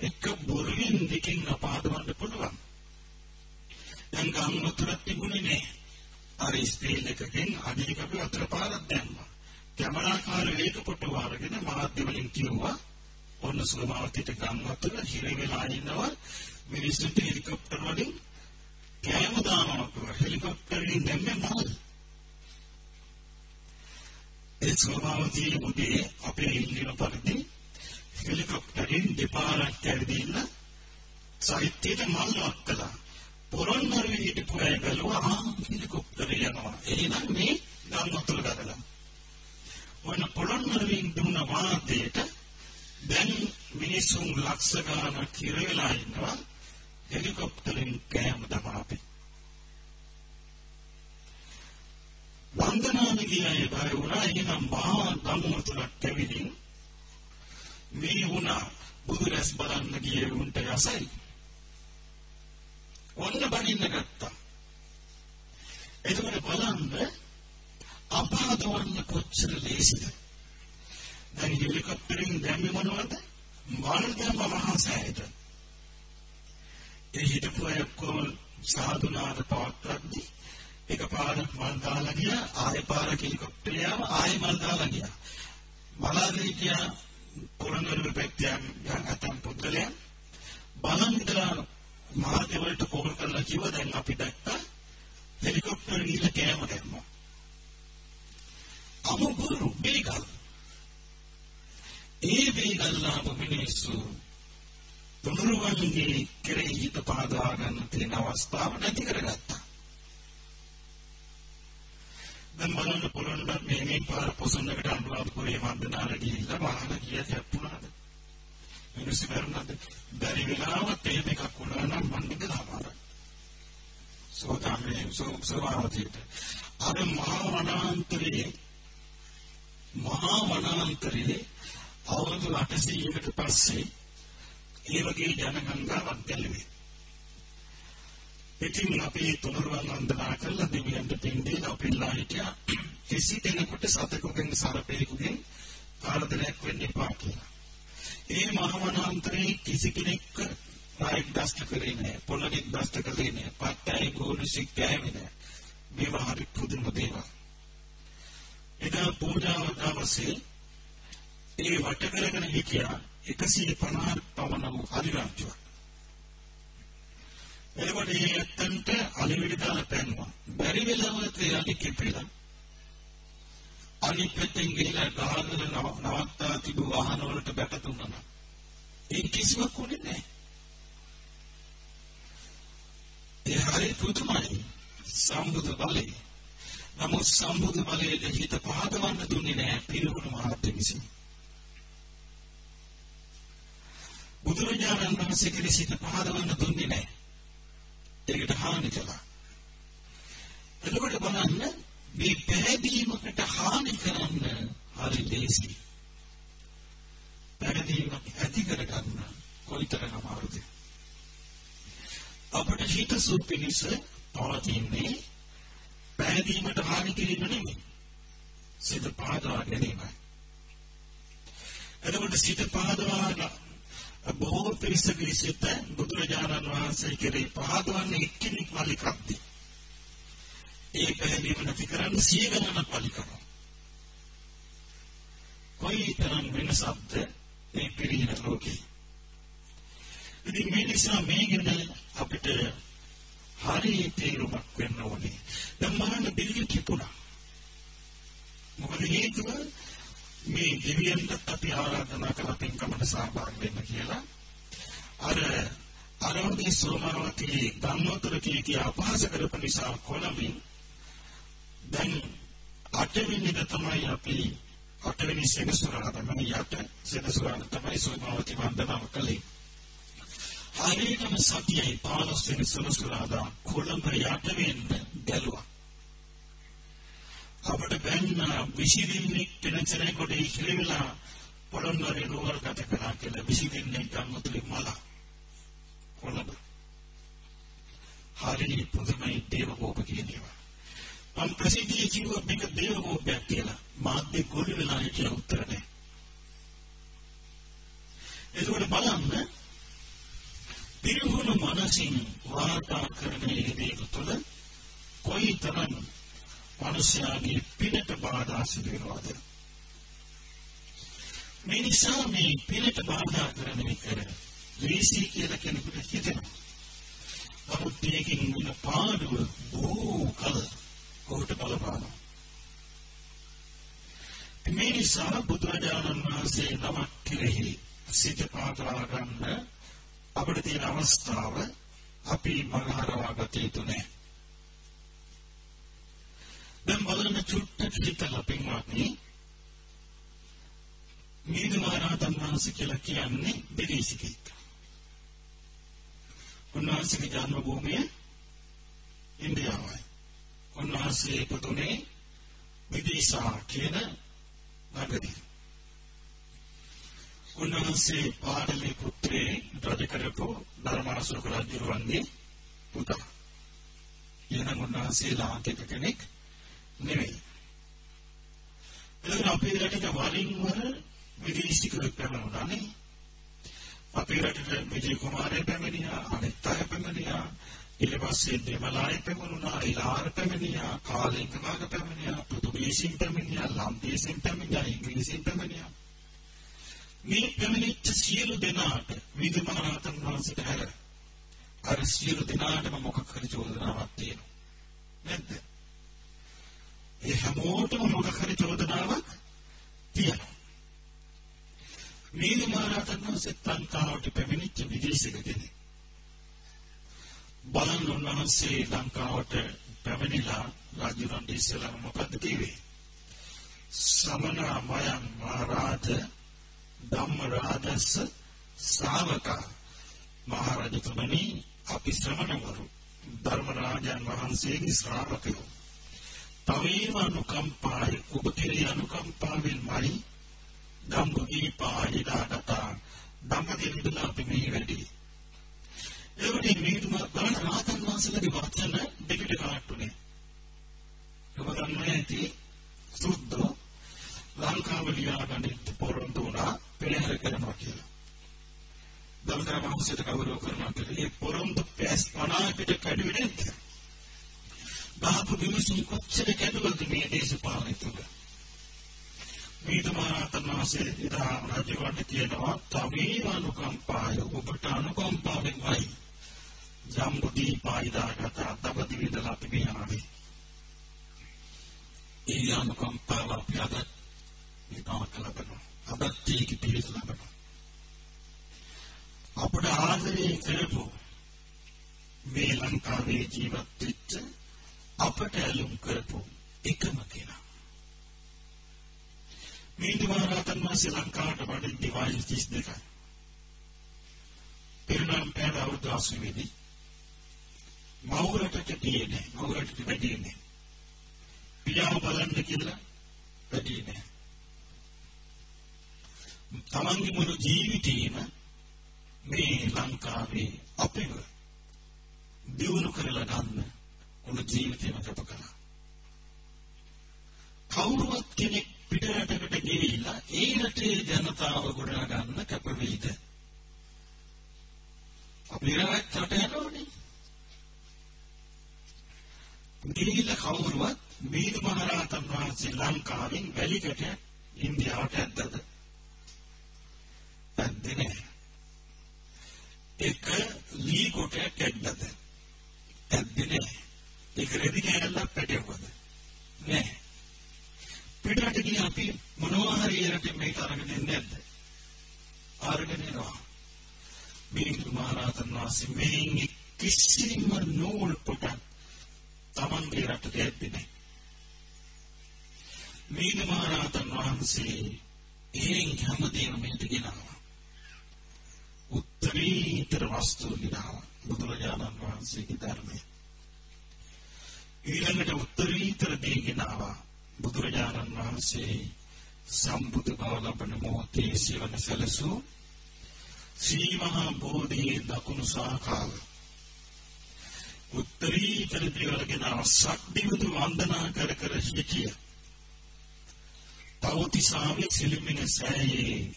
එක බොරුවෙන් දෙකින් අපහදවන්න පුළුවන්. දැන් ගම්මුතුරක් තිබුණේ නෑ. අර ස්පීල් එකකින් අඩියක අපි අතර පාරක් දැම්මා. කැමරාකාර වේග පොට්ටු වරගෙන මාධ්‍ය වලින් කිව්වා ඔන්න සුමාවතිට ගම්වතුර හිර වෙලා ඉන්නවා මිනිස්සුන්ට හෙලිකොප්ටර් වලින් කෑම දානවා කියලා හෙලිකොප්ටරෙන් දැම්මේ මොකද? ඒ සුමාවතිය උදේ අපේ ඉන්න පරිදි හෙලිකොප්ටරෙන් දෙපාරක් ඇවිදින්න සාහිත්‍යයට මල්ලක් කළා. පොරොන්නරුවේ හිටපු අය බැලුවා ආ හෙලිකොප්ටර් යනවා. එහෙනම් මේ ගම්වතුර ගලලා. ඔන්න පොරොන්නරුවෙන් දුන්න වාදයට දැන් මිනිසුන් ලක්ෂ ගාණක් ඉර වෙලා ඉන්නවා හෙලිකොප්ටරෙන් කෑම දමාපි. වන්දනාවේදී අය බය වුණා එහෙනම් මහා ගම්මුතුරක් කැවිදින් මේ වුණා බුදුරැස් බලන්න ගියේ උන්ට යසයි. ඔන්න බනින්න ගත්තා. එතකොට බලන්න අපහාදවන්න කොච්චර ලේසිද? දැන් හෙලිකොප්ටරෙන් දැම්මේ මොනවද? මල් දැම්ම මහා සෑයට. ඒ හිටපු අය කොල් සාදුනාද පවත්වද්දි එකපාරක් මල් දාලා ගියා ආයෙ පාරක් හෙලිකොප්ටරය ආව ආයෙ මල් දාලා ගියා. බලාගෙන හිටියා පොරොන්දුරු පැත්තෙන් යහතම් පුද්ගලයන් බලන් ඉඳලා මාර්ග වලට කෝල් කරලා කිව්ව දැන් අපි දැක්කා හෙලිකොප්ටර් ගිහලා කෑම දැම්මා. අමුබුරු බේගල් ඒ වේගල්ලාප මිනිස්සු තුනුරුවන්ගේ කෙරෙහි හිත පාදා ගන්න තියෙන අවස්ථාව නැති කරගත්තා. දැන් බලන්න පුළුවන් මේ මේ පාර පොසොන්නකට අනුරාධපුරේ වන්දනාර ගිහිල්ලා වාහන ගිය හැප්පුණාද? මිනිස්සු කරනද බැරි වෙලාවත් එහෙම එකක් වුණා නම් මන්නේ දාමාරයි. සෝතාමේ සෝවාවතියට අර මහා වනාන්තරයේ මහා වනාන්තරයේ අවුරුදු 800කට පස්සේ ඒ වගේ ජනගංගාවක් ගැලුවේ. ඉතින් අපි තුනුරුවන් වන්දනා කළා දෙවියන්ට පින් දීලා අපිලා හිටියා කිසි කෙනෙකුට සතෙකුගෙන් සරපෙකුගෙන් කාලදරයක් වෙන්න එපා කියලා. ඒ මහවනාන්තරේ කිසි කෙනෙක් ආයෙත් දෂ්ට කරේ නැහැ. පොළොනින් දෂ්ට කළේ නැහැ. පත්තයි ගෝලුසික් කෑවේ නැහැ. මේවා හරි පුදුම දේවල්. එදා පූජාව දවසේ ඒ වට කරගෙන හිටියා 150ක් පවන වූ අධිරාජ්‍යයක්. එතකොට මේ ඇත්තන්ට අලිවිලි දාලා පෑන්නවා. බැරි වෙලාවට යටි කිපිලා. අනිත් පැත්තෙන් ගිහිලා ගහගෙන නවත්තා තිබු වාහන වලට බැටතුනන. ඒ කිසිවක් උනේ නැහැ. ඒ හරි පුදුමයි. සම්බුදු බලේ. නමුත් සම්බුදු බලයේ හිත පහදවන්න දුන්නේ නැහැ පිරිහුණු මහත්ය විසින්. බුදුරජාණන් වහන්සේ කෙරෙහි සිත පහදවන්න දුන්නේ නැහැ. ඒකට හානි කළා. එතකොට බලන්න මේ පැහැදීමකට හානි කරන්න හරි ලේසි. පැහැදීමක් ඇති කරගන්න කොයිතරම් අමාරුද? අපට හිත සුපිනිස පවතින්නේ පැහැදීමට හානි කිරීම නෙමෙයි. සිත පහදවා ගැනීමයි. එතකොට සිත පහදවා බොහෝ පිරිසගේ සිත බුදුරජාණන් වහන්සේ කෙරෙහි පහදවන්නේ එක්කෙනෙක් වලිකක්ද. ඒ පැහැදිලිව නැති කරන්න සිය ගණනක් වලි කරනවා. කොයි තරම් වෙනසක්ද මේ පිරින ලෝකේ. ඉතින් මේ නිසා මේ ගැන අපිට හරි තේරුමක් වෙන්න ඕනේ. දැන් මහාන බිල්ල කිපුණා. මොකද හේතුව මේ දෙවියන්ට අපි ආරාධනා කළ පින්කමට සහභාගී වෙන්න කියලා අර අරවගේ සෝමාවතී ධම්මතර කීකී අපහාස කරපු නිසා කොළඹින් දැන් අටවෙනිද තමයි අපි අටවෙනි සෙනසුරාදා මම යට සෙනසුරාදා තමයි සෝමාවති වන්දනාව කළේ. හරියටම සතියයි 15 වෙනි සෙනසුරාදා කොළඹ යට වෙන්න ගැලුවා. අපිට බැන්න විසිරින්නෙක් වෙනචරේ කොට ඉහිලෙලා පොළොන්නරේ රුවල් ගත කළා කියලා විසිරින්නෙක් ගම්මුතුලි මල. කොළඹ. හරි පුදුමයි දේවකෝප කියනවා. මම ප්‍රසිද්ධිය කිව්වා මේක දේවකෝපයක් කියලා. මාධ්‍ය ගොළු වෙලා හිටිය උත්තර නැහැ. එතකොට බලන්න. පිරිහුණු මනසින් වාර්තා කරන දේ තුළ කොයිතරම් මිනිස්යාගේ පිනට බාධා සිදු වෙනවද? මේ නිසා මේ පිනට බාධා කරන එක ද්වේෂී කියලා කෙනෙකුට හිතෙනවා. නමුත් මේකෙන් වන පාඩුව බොහෝ කල ඔහුට බලපානවා. මේ නිසා බුදුරජාණන් වහන්සේ නමක් කෙරෙහි සිත පාදවා ගන්න අපිට තියෙන අවස්ථාව අපි මගහරවා ගත යුතු නැහැ දැන් බලන්න චුට්ටක් හිතලා පින්වත්නි මීදුමාරාතන් වහන්සේ කියලා කියන්නේ විදේශිකෙක්. උන්වහන්සේගේ ජන්ම භූමිය ඉන්දියාවයි. උන්වහන්සේ ඉපදුනේ විදේශා කියන නගරේ. උන්වහන්සේ පාඩලි පුත්‍රේ රජ කරපු ධර්මාශෝක රජුවන්ගේ පුතා. එනම් උන්වහන්සේ ලාංකික කෙනෙක් නෙවෙයි. එතකොට අපේ රටට වරින් වර විදේශිකයෙක් පැමිණුණානේ. අපේ රටට විජය කුමාරය පැමිණියා, අනිත් අය පැමිණියා, ඊට පස්සේ දෙමළාය පැමිණුණා, ඊළාර පැමිණියා, කාලිංගනාග පැමිණියා, පෘතුගීසින් පැමිණියා, ලම්දේසින් පැමිණියා, ඉංග්‍රීසින් පැමිණියා. මේ පැමිණිච්ච සියලු දෙනාට විදුමහරහතන් වහන්සේට හැර අර සියලු දෙනාටම මොකක් හරි චෝදනාවක් තියෙනවා. නැද්ද? ඒ හැමෝටම මොකක් හරි චෝදනාවක් තියෙනවා. මේ මහරහතන් වහන්සේ ලංකාවට පැමිණිච්ච විදේශික කෙනෙක්. බලන් උන්වහන්සේ ලංකාවට පැමිණිලා රාජ්‍යරන්ට ඉස්සෙල්ලා මොකද්ද කිව්වේ? සමන මයන් මහරජ ධම්මරාජස් ශ්‍රාවක මහරජතුමනි අපි ශ්‍රමණවරු ධර්මරාජන් වහන්සේගේ ශ්‍රාවකයෝ තවේම අනුකම්පාය ඔබ කෙරෙහි අනුකම්පාවෙන්මයි ගම්බුදී පාඩිදාගතා ධම්මදිනදලා අපි මේ වැඩි. එවනේ මේතුම බලන රාතන් වහන්සේලාගේ වචන දෙකට කාටුනේ. ඔබ දන්නේ ඇති සුද්ධ ලංකාව ලියා ගන්න පොරොන්දු වුණා පෙරහැර කරනවා කියලා. දවසට මහසෙට කවුරු කරනවා කියලා. ඒ පොරොන්දු පැස් 50කට කැඩුවේ නැද්ද බාපු විමසුම් කොච්චර කැඩුවද මේ දේශපාලනය තුළ? මීතමාරාතන් වහන්සේ එදා රජවට කියනවා තවේව අනුකම්පාය ඔබට අනුකම්පාවෙන්මයි. ජම්බුදී පායිදාගත අතපති විදලා අපි මේ ආවේ. ඒ අනුකම්පාව අපි අද විපාක ලබනවා අදත් ඒක පිළිස ලබනවා. අපට ආදරේ කරපු මේ ලංකාවේ ජීවත් වෙච්ච අපට ඇලුම් කරපු එකම කෙනා. මිහිඳු මහරහතන් වහන්සේ ලංකාවට වඩිද්දී වයස 32යි. පෙරනම් පෑද අවුරුදු 80 දී මවුරට තියෙන්නේ මවුරට වැඩින්නේ. පියාව බලන්න කියලා වැඩින්නේ. තමන්ගේ මුළු ජීවිතේම මේ ලංකාවේ අපිව දියුණු කරලා ගන්න මුළු ජීවිතේම ගත කළා. කවුරුවත් කෙනෙක් පිටරටකට ගිහිල්ලා ඒ රටේ ජනතාව ගොඩා ගන්න කැප වෙයිද? අපි රට යනෝනේ. ගිහිල්ලා කවුරුවත් මීදු මහරහතන් වහන්සේ ලංකාවෙන් වැලිකට ඉන්දියාවට ඇද්දද? ඇද්දේ නැහැ. එක ලී කොටයක් ඇද්දද? ඇද්දේ නැහැ. ඒක රෙදි කෑල්ලක් පැටවුවද? නෑ. පිටරට ගිහින් අපි මොනවා හරි රටේ මේක අරගෙන එන්නේ නැද්ද? අරගෙන එනවා. මේ මහරහතන් වහන්සේ මේ කිසිම නූල් පොටක් තමන්ගේ රටට ඇද්දේ නැහැ. මීග මහරහතන් වහන්සේ එයින් හැමදේම මෙහෙට ගෙනාවා. උත්තරීතර වස්තු ගෙනාවා. බුදුරජාණන් වහන්සේගේ ධර්මය. ඊළඟට උත්තරීතර දේ ගෙනාවා. බුදුරජාණන් වහන්සේ සම්බුදු බව ලබන මොහොතේ සිවන සැලසූ ශ්‍රී මහා බෝධියේ දකුණු සාකාව උත්තරීතර දේවල් ගෙනාවා. සක්දිවුදු වන්දනා කර කර සිටියා. තවතිසාවේ සිලිමින සෑයේ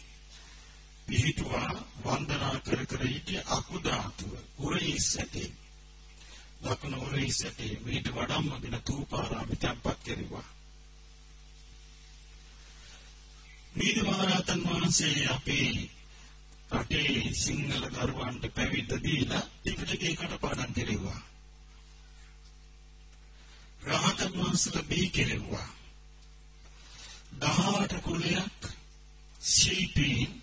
පිහිටුවා වන්දනා කර කර සිටිය අකුධාතුව උරේ සැටේ ලකුණ උරේ සැටේ මීට වඩම්මගෙන තූපාරාමි තැන්පත් කෙරුවා මීද මහරහතන් වහන්සේ අපේ රටේ සිංහල දරුවන්ට පැවිද්ද දීලා ත්‍රිපිටකේ කටපාඩම් කෙරෙව්වා රහතන් වහන්සේලා බී කෙරෙව්වා 18 කුලයක් ශිල්පීන්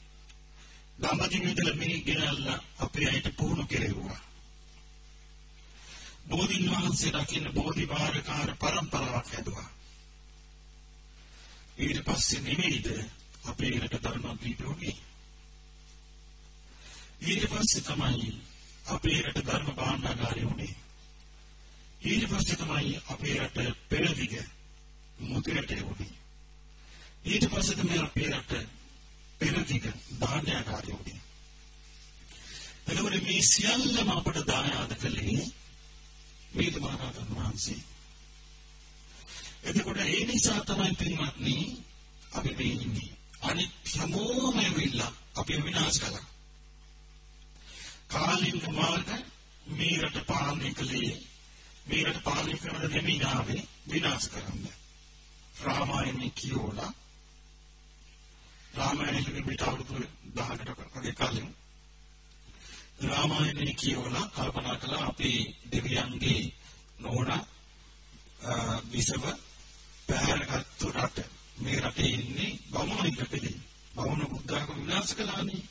දඹදිව ඉඳලා මේ ගෙනල්ලා අපේ අයට පුහුණු කෙරෙව්වා. බෝධින් වහන්සේ දකින්න බෝධි වාරකාර පරම්පරාවක් හැදුවා. ඊට පස්සේ නෙමෙයිද අපේ රට ධර්ම පිටුනේ. ඊට පස්සේ තමයි අපේ රට ධර්ම භාණ්ඩාගාරය උනේ. ඊට පස්සේ තමයි අපේ රට පෙරදිග මුදිරට උනේ. ඊට පස්සේ තමයි අපේ රට පෙරදිග ධාන්‍යාකාරී වුණේ. එතකොට මේ සියල්ලම අපට දායාද කළේ වේද මහරහතන් වහන්සේ. එතකොට ඒ නිසා තමයි පින්වත්නි අපි මේ ඉන්නේ. අනිත් හැමෝම ඇවිල්ලා අපි විනාශ කළා. කාලින්ග මාර්ග මේ රට පාලනය කළේ මේ රට පාලනය කරන දෙමින් ආවේ විනාශ කරන්න. රාමායනේ කියෝලා රාමායනේ පිට අවුරුදු 10කට වගේ කලින් රාමායනේ කියවලා කල්පනා කළා අපේ දෙවියන්ගේ නෝනා විසව පැහැරගත්තු රට මේ රටේ ඉන්නේ බමුණු ඉකපෙලි බමුණු බුද්ධාගම විනාශ කළානේ.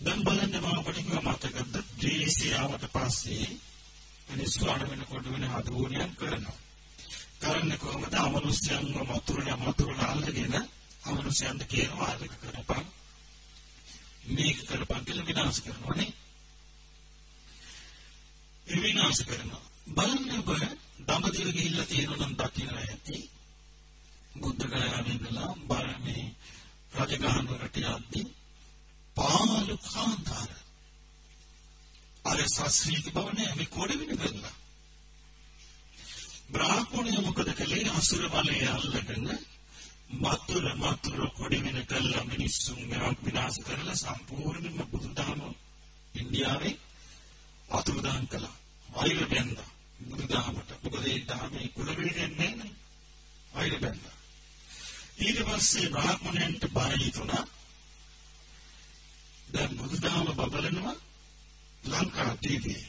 දැන් බලන්න මම පටික මතකද? ද්වේෂයාවට පස්සේ මිනිස්සු අඩ වෙනකොට වෙන හදුවණියක් කරනවා. කරන්නේ කොහොමද? අමනුෂ්‍යයන්ව මතුරුලා මතුරුලා අල්ලගෙන අමනුෂ්‍යයන්ට කියනවා ආදක කරපන්. මේක කරපන් කියලා විනාශ කරනවානේ ඒ විනාශ කරනවා. බලන්න ඔබ දඹදිව ගිහිල්ලා තියෙනවා නම් දකින්න ඇති. බුද්ධ ගයාවේ ඉඳලා බරමේ රජගහනුවරට යද්දී පාලු කාන්තාර අර සස්ත්‍රීක භවනේ මේ කොඩ වෙන කරලා බ්‍රාහ්මණය මොකද කළේ අසුර බලය අල්ලගෙන මතුර මතුර කොඩි වෙන කළා මිනිස්සුන් මෙරක් විනාශ කරලා සම්පූර්ණයෙන්ම බුදුදහම ඉන්දියාවේ අතුරුදහන් කළා. වෛර බැන්දා බුදුදහමට. මොකද ඒ ධර්මයේ කුල වේදෙන්නේ නැහැ. වෛර බැන්දා. ඊට පස්සේ බ්‍රාහ්මණයන්ට බය හිතුණා. දැන් බුදුදහම බබලනවා ලංකාදීපේ.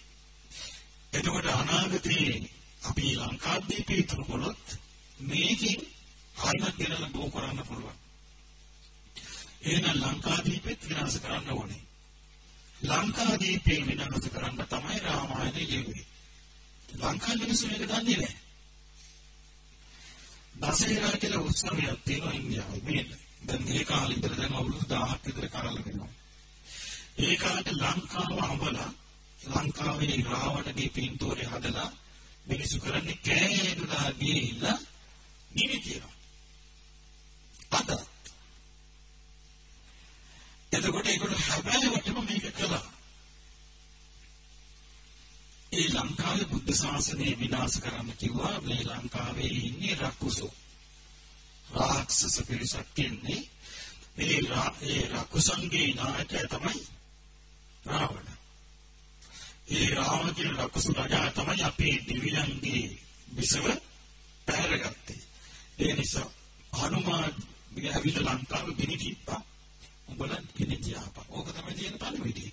එතකොට අනාගතේ අපි ලංකාදීපේ ඉතුරු කළොත් මේකෙන් හරියට ගෙනලා බෝ කරන්න පුළුවන්. එහෙනම් ලංකාදීපෙත් විනාශ කරන්න ඕනේ. ලංකාදීපේ විනාශ කරන්න තමයි රාමායනේ ලියුවේ. ලංකාවේ මිනිස්සු මේක දන්නේ නැහැ. දසේනා කියලා උත්සවයක් තියෙනවා ඉන්දියාවේ. මේ දැන් මේ කාලේ ඉඳලා දැන් අවුරුදු 1000ක් විතර කාලෙ වෙනවා. ඒ කාලේ ලංකාව අඹලා ලංකාවේ රාවණගේ පින්තූරය හදලා මිනිස්සු කරන්නේ කෑගලා ගිහිල්ලා නිවි කියනවා. අද එතකොට ඒකට හැබෑවටම මේක කළා. ඒ ලංකාවේ බුද්ධ ශාසනය විනාශ කරන්න කිව්වා මේ ලංකාවේ ඉන්නේ රකුසෝ. රාක්ෂස පිරිසක් ඉන්නේ. ඒ ඒ රකුසන්ගේ නායකයා තමයි රාවණ. ඒ රාවණ කියන රකුසු රජා තමයි අපේ දෙවියන්ගේ විසව පැහැරගත්තේ. ඒ නිසා හනුමාන් මේ ඇවිල්ලා ලංකාව ගෙනි තිබ්බා. උඹලා ගෙනි තියාපා. ඕක තමයි තියෙන පණිවිඩය.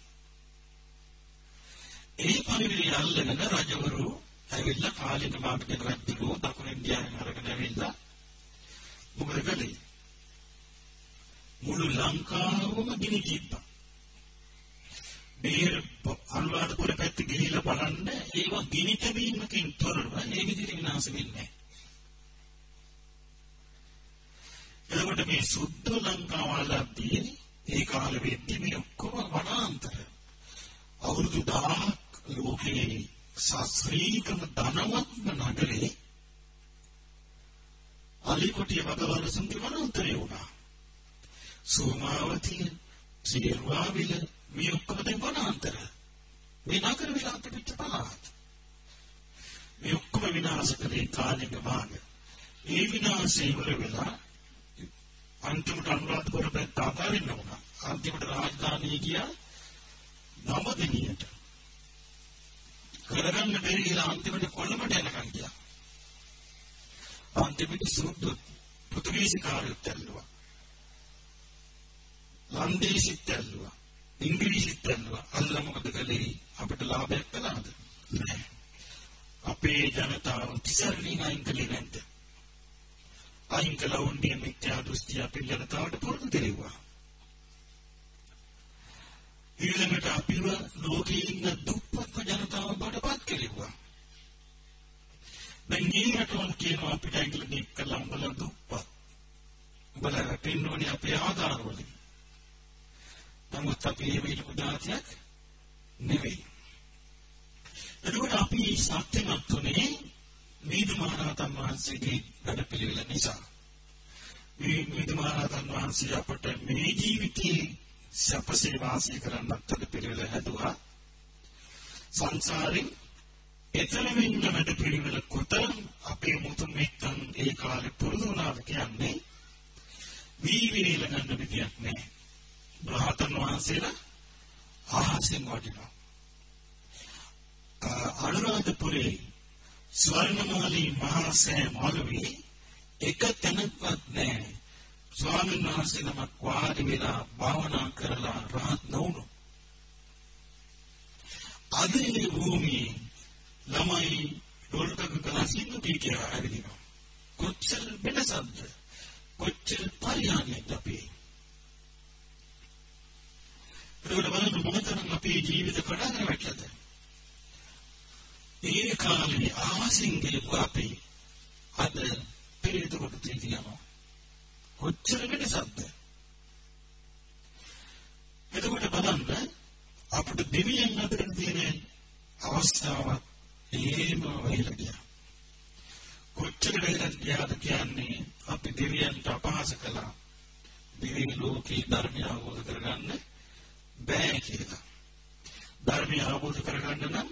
ඒ පණිවිඩය අල්ලගෙන රජවරු ඇවිල්ලා කාලින මාර්ගයෙන් රජුරු දකුණු ඉන්දියාවෙන් අරගෙන ඇවිල්ලා මොකද කළේ? මුළු ලංකාවම ගෙනි තිබ්බා. මේ අනුරාධපුර පැත්තේ ගිහිල්ලා බලන්න ඒවා ගිනි තැබීමකින් තොරව ඒ විදිහට විනාශ වෙන්නේ නැහැ. එතකොට මේ සුද්ධ ලංකාවලදී ඒ කාලෙ වෙද්දි මේ ඔක්කොම වනාන්තර අවුරුදු 1000ක් ලෝකේ ශාස්ත්‍රීයකම ධනවත්ම නගරේ අලිකොටිය වගවල සුන්දර වනාන්තරය වුණා. සෝමාවතිය, සීරුවාවිල මේ ඔක්කොම දැන් වනාන්තර. මේ නගර විලාත පිට පළාත්. මේ ඔක්කොම විනාශ කළේ කාලික මාර්ග. ඒ විනාශය ඉවර වෙලා අන්තිමට අනුරාධපුර පැත්ත අතාරින්න වුණා. අන්තිමට රාජධානිය ගියා නවදිනියට. කරගන්න බැරි කියලා අන්තිමට කොළඹට යනකම් ගියා. අන්තිමට සුදු පෘතුගීසි කාර්යත් ඇල්ලුවා. ලන්දේසිත් ඇල්ලුවා. ඉංග්‍රීසිත් ඇල්ලුවා. අල්ල මොකද කළේ? අපිට ලාභයක් කළාද? නෑ. අපේ ජනතාව තිසරණින් අයින් කළේ නැද්ද? අයින් කළා උන්ගේ මිත්‍යා දෘෂ්ටි අපේ ජනතාවට පුරුදු කෙරෙව්වා. ඊළඟට අපිව ලෝකේ ඉන්න දුප්පත් ජනතාව බඩපත් කෙරෙව්වා. දැන් මේ රටවල් කියනවා අපිට ඇඟිලි දික් කළා උඹලා දුප්පත්. උඹලා රටින් ඕනේ අපේ ආධාර වලින්. නමුත් අපි මේ විදිහට පුදාතියක් නෙවෙයි. එතකොට අපි සත්‍යමත් උනේ මීදු මහරහතන් වහන්සේගේ වැඩපිළිවෙල නිසා. මේ මීදු මහරහතන් වහන්සේ අපට මේ ජීවිතයේ සැපසේ වාසය කරන්නත් වැඩපිළිවෙල හැදුවා. සංසාරේ එතන වෙන්න වැඩපිළිවෙල කොතරම් අපේ මුතුන් මිත්තන් ඒ කාලේ පුරුදු වුණාද කියන්නේ වීවිල ගන්න විදියක් නැහැ. බ්‍රහතන් වහන්සේලා ආහසෙන් වඩිනවා. අනුරාධපුරේ ස්වර්ණමාලී මහා සෑ මාළුවේ එක තැනක්වත් නැහැ. ස්වාමීන් වහන්සේ නමක් වාඩි වෙලා භාවනා කරලා රහත් නොවුණු. අදේ භූමියේ ළමයි ඩොල්ටක කලා සින්දු කී කියලා හරිනවා. කොච්චර වෙනසක්ද? කොච්චර පරිහානියක්ද අපේ? ඒකට බලන්න මොනතරම් අපේ ජීවිත කඩාගෙන වැටලාද? ඒ කාලේ ආසින්ගේ අපේ අද පෙරේත කොට තියෙනවා. කොච්චර වෙනසක්ද? එතකොට බලන්න අපිට දෙවියන් අතර තියෙන අවස්ථාවක් එහෙම වෙලා ගියා. කොච්චර වෙලක් ගියාද කියන්නේ අපි දෙවියන්ට අපහාස කළා. දිවි ලෝකේ ධර්මය අවබෝධ කරගන්න බෑ කියලා. ධර්මය අවබෝධ කරගන්න නම්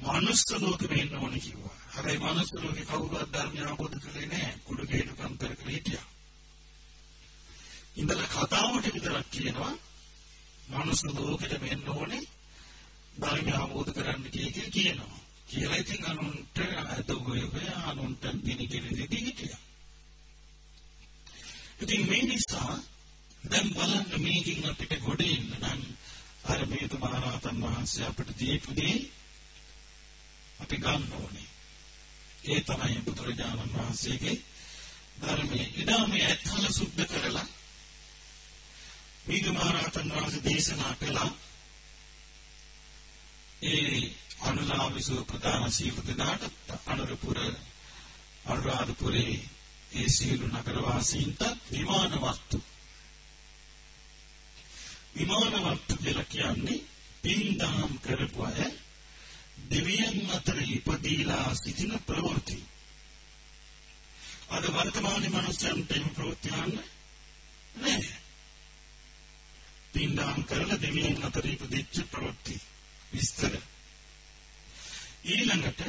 මනුස්ස ලෝකෙම ඉන්න ඕනේ කිව්වා. හැබැයි මනුස්ස ලෝකේ කවුරුවත් ධර්මය අවබෝධ කරේ නෑ. කුඩු කේතුකම් කර කර හිටියා. ඉඳලා කතාවට විතරක් කියනවා මනුස්ස ලෝකෙට එන්න ඕනේ ධර්මය අවබෝධ කරන්න කිය කියනවා. කියලා ඉතින් අනුන්ට අදෝගය අනුන්ට දිනකින් දෙදී හිටියා. ඉතින් මේ නිසා දැන් බලන්න මේකින් අපිට ගොඩ එන්න නම් අර මේතු මහරහතන් වහන්සේ අපිට දීපු දේ අපි ගන්න ඕනේ. ඒ තමයි බුදුරජාණන් වහන්සේගේ ධර්මයේ ඉදාම ඇත්තල සුද්ධ කරලා මේතු මහරහතන් වහන්සේ දේශනා කළා ඒ අනුලාභිසු ප්‍රධාන සීල දෙනාට අනුරපුර අනුරාධපුරේ ඒ සීල නගර වාසීන්ට විමාන වස්තු විමාන වස්තු කියලා කියන්නේ පින්දාම් කරපු අය දෙවියන් අතර ඉපදීලා සිටින ප්‍රවෘත්ති. අද වර්තමාන මනුස්සයන්ට එහෙම ප්‍රවෘත්ති නැහැ. පින්දාම් කරලා දෙවියන් අතර ඉපදිච්ච ප්‍රවෘත්ති. විස්තර. ඊළඟට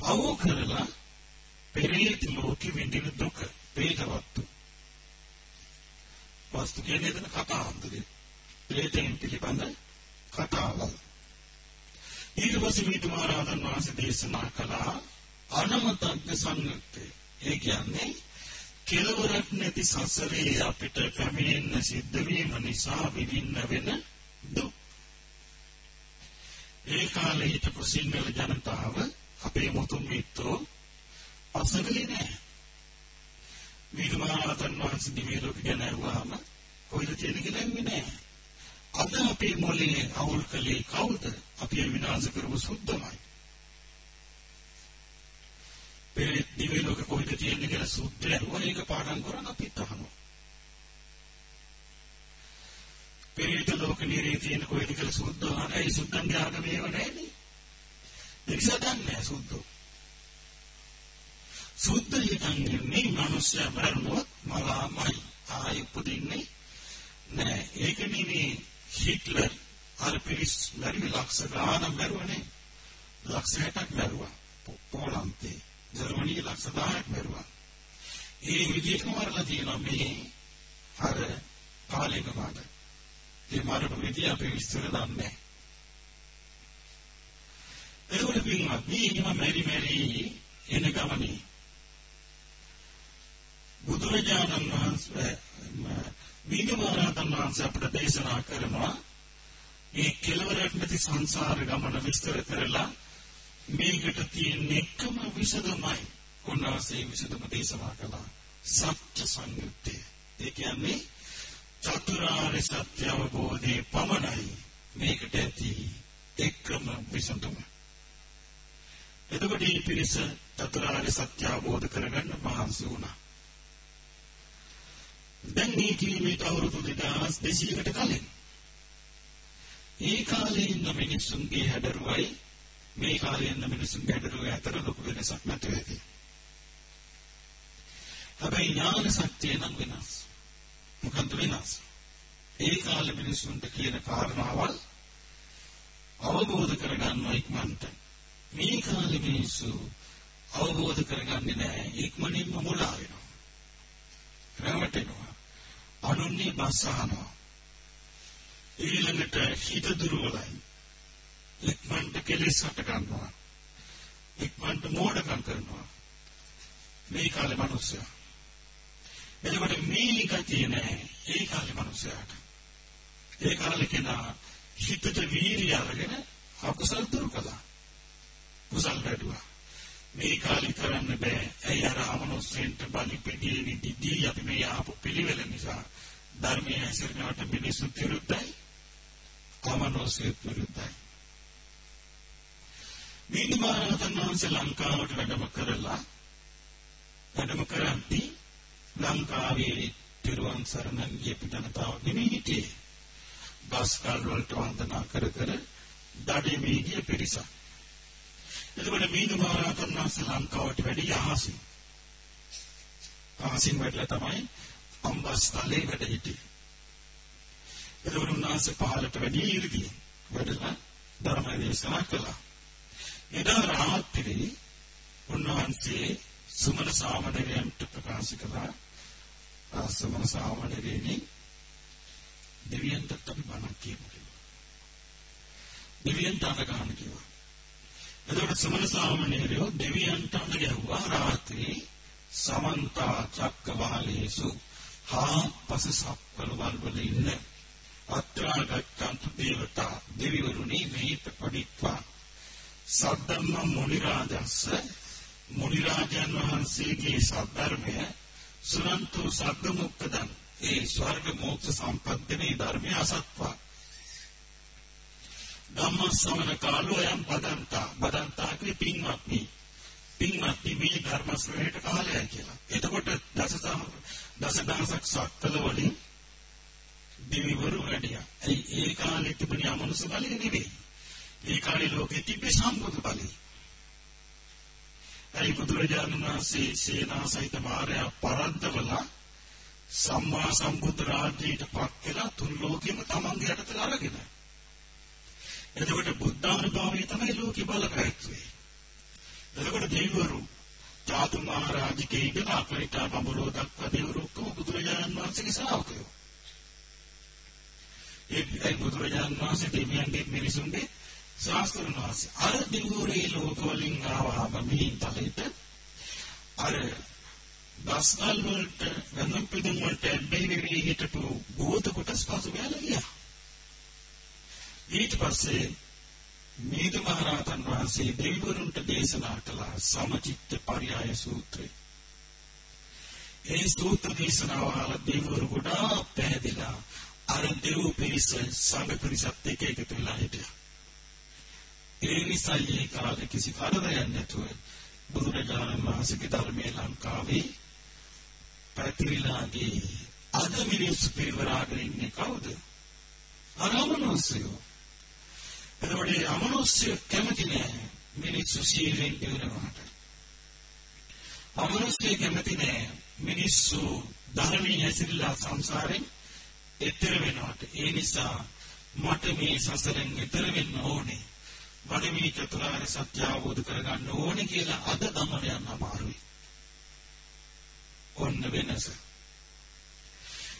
පව කරලා පෙරේත ලෝකෙ විඳින දුක වේදවත්තු වස්තු කියන්නේ එතන කතාන්දරේ ප්‍රේතයන් පිළිබඳ කතාවල්. ඊට පස්සේ මේ තුමාරාදන් වහන්සේ දේශනා කළා අනමතග්ග සංයුත්තේ ඒ කියන්නේ කෙලවරක් නැති සසරේ අපිට පැමිණෙන්න සිද්ධ වීම නිසා විඳින්න වෙන දුක් ඒ කාලේ හිටපු සිංහල ජනතාව අපේ මුතුන් මිත්‍රෝ අසගලේ නෑ. විදුමාරතන් වහන්සේ දිවිලෝක ගැන අහුවාම කොයිද තියෙන කියලා නෑ. අද අපේ මොලේ අවුල් කලේ කවුද? අපි විනාශ කරපු සුද්ධමයි. පෙරේ දිවිලෝක කොයිද තියෙන්නේ කියලා සූත්‍රය අරුවා ඒක පාඩම් කරන් අපිත් අහනවා. පෙරේත ලෝක නිරේ තියෙන කොයිද කියලා සුද්ධ අහන ඒ සුද්ධන්ගේ ආගම ඒව නැහැනේ. එනිසා දන්නේ සුද්ධෝ. සුද්ධ යකන්නේ මේ මිනිස්සු මරණොත් මලාමයි ආයි උපදින්නේ නෑ ඒක නෙමේ හිට්ලර් අර පිරිස් මැරි ලක්ෂ ගානක් මැරුවනේ ලක්ෂ 60ක් මැරුවා පෝලන්තේ ජර්මනියේ ලක්ෂ 10ක් මැරුවා. ඒ විදිහටම මරලා තියෙනවා මේ අර කාලෙක මාට ඒ මරපු විදිහ අපි විස්තර දන්නේ එතකොට පින්වත් මේ හිම මෙරි මෙරි එන ගමනේ බුදුරජාණන් වහන්සේ විනෝදාතන් වහන්සේ අපට දේශනා කරනවා මේ කෙලවරක් නැති සංසාර ගමන විස්තර කරලා මේකට තියෙන එකම විසඳුමයි. උන්වහන්සේ විසඳුම දේශනා කළා. සත්‍ය සංයුත්තේ ඒ කියන්නේ චතුරාර්ය සත්‍ය අවබෝධයේ පමණයි. මේකට ඇති එකම විසඳුම. එතකොට මේ පිරිස චතුරාර්ය සත්‍ය අවබෝධ කරගන්න මහන්සි වුණා. දැන් මේ කිලෝමීටර් අවුරුදු 2200කට කලින්. ඒ කාලේ ඉන්න මිනිස්සුන්ගේ හැඩරුවයි මේ කාලේ ඉන්න මිනිස්සුන්ගේ හැඩරුවයි අතර ලොකු වෙනසක් නැති වෙති. හැබැයි ඥාන ශක්තිය නම් වෙනස්. මොකන්ද වෙනස්? ඒ කාලේ මිනිස්සුන්ට කියන කාරණාවල් අවබෝධ කරගන්නවා ඉක්මනට. මේ කාලේ මිනිස්සු අවබෝධ කරගන්නේ නැහැ. ඉක්මනින්ම මුලා වෙනවා. රැවටෙනවා. අනුන්නේ බස් අහනවා. ඊළඟට හිත දුර්වලයි. ඉක්මනට කෙලෙස් හට ගන්නවා. ඉක්මනට මෝඩකම් කරනවා. මේ කාලේ මිනිස්සයා. එතකොට මේ ගතිය නෑ ඒ කාලේ මිනිස්සයාට. ඒ කාලේ කෙනා හිතට වීර්යය අරගෙන අකුසල් දුරු කළා. කුසල් වැඩුවා. මේ කාලේ කරන්න බෑ. ඇයි අර අමනුස්සෙන්ට බලි පිටියේ විදිදී අපි මේ ආපු පිළිවෙල නිසා ධර්මයේ හැසිරෙනවට මිනිස්සු විරුද්ධයි. අමනුස්සය විරුද්ධයි. මිනිමානතන් වහන්සේ ලංකාවට වැඩම කරලා වැඩම කරද්දී ලංකාවේ පිරුවන් සරණන් ගිය පිටනතාව නෙමෙයි හිටියේ. බස් කාල් වලට වන්දනා කර කර දඩේ ගිය පිරිසක්. එතකොට මීදු මහරහතන් වහන්සේ ලංකාවට වැඩි අහසින්. අහසින් වැඩලා තමයි අම්බස්තලේ වැඩ හිටියේ. එතකොට උන්වහන්සේ පහළට වැඩි ඉරිදී වැඩලා ධර්ම දේශනා කළා. එදා රාත්‍රියේ උන්වහන්සේ සුමන සාමණේරයන්ට ප්‍රකාශ කළා. සුමන සාමණේරයනි දෙවියන්ට අපි බණක් කියමු කියලා. දෙවියන්ට අනගහන කිව්වා. එතකොට සමන සාමණේරයෝ දෙවියන්ට අඬ ගැහුවා රාත්‍රී සමන්ත චක්කවාලේසු හාපස සප්පලවල් වල ඉන්න අත්‍රාගතන්තු දේවතා දෙවිවරුනි මේත පඩිත්වා සද්දම්ම මුනි රාජස්ස මුනි රාජන් වහන්සේගේ සද්ධර්මය සුරන්තු සද්ද මුක්කදන් ඒ ස්වර්ග මෝක්ෂ සම්පත්තිනේ ධර්මය අසත්වා ධම්මස්සවන කාලෝ යම් බදන්තා බදන්තා කිය පින්වත්නි පින්වත්නි මේ ධර්ම ශ්‍රේණියට කාලයයි කියලා. එතකොට දසසම දසදහසක් සක්කල වලින් දිවිවරු වැඩියා. ඒ ඒ කාලේ තිබුණ අමනුෂ්‍ය බලය නෙවෙයි. ඒ කාලේ ලෝකෙ තිබ්බේ සම්බුදු බලය. ඒ බුදුරජාණන් වහන්සේ සේනා සහිත මාර්යා පරද්දවලා සම්මා සම්බුද්ධ රාජ්‍යයට පත් කළා තුන් ලෝකෙම තමන්ගේ යටතට අරගෙන. එතකොට බුද්ධානුභාවය තමයි ලෝකෙ බලකයිත්වේ. එතකොට දෙවිවරු ජාතු මහරජකේ ඉඳලා අපරිට බඹලෝ දක්වා දෙවිවරු ඔක්කොම බුදුරජාණන් වහන්සේගේ ශ්‍රාවකයෝ. ඒ බුදුරජාණන් වහන්සේ දෙවියන්ගේ මිනිසුන්ගේ ශාස්ත්‍රඥ වහන්සේ. අර දෙවිවරේ ලෝකවලින් ආවම මේ තලෙට අර දස්කල් වලට ගඳන් පිටුම් වලට බැහැවිරි හිටපු භූත කොටස් පසු වෙලා ගියා. ඊට පස්සේ මේද මහරහතන් වහන්සේ දෙවිවරුන්ට දේශනා කළ සමචිත්ත පරියාය සූත්‍රය. ඒ සූත්‍ර දේශනාව අහල දෙවිවරු ගොඩාක් පැහැදිලා අර දෙව් පිරිස සංඝ පිරිසත් එක්ක එකතු වෙලා හිටියා. ඒ නිසා ඒ කාලේ කිසි කරදරයක් නැතුව බුදුරජාණන් වහන්සේගේ ධර්මයේ ලංකාවේ පැතිරිලා ගියේ. අද මිනිස්සු පිරිවරාගෙන ඉන්නේ කවුද? අර අමනුෂ්‍යයෝ. එතකොට මේ අමනුෂ්‍ය කැමති නෑ මිනිස්සු සීලෙන් දිනනවට. අමනුෂ්‍ය කැමති නෑ මිනිස්සු ධර්මයේ හැසිරලා සංසාරෙන් එතර වෙනවට. ඒ නිසා මට මේ සසරෙන් එතර වෙන්න ඕනේ. මට මේ චතුරාර්ය සත්‍ය අවබෝධ කරගන්න ඕනේ කියලා අද ගමන යන්න අමාරුයි. ඔන්න වෙනස.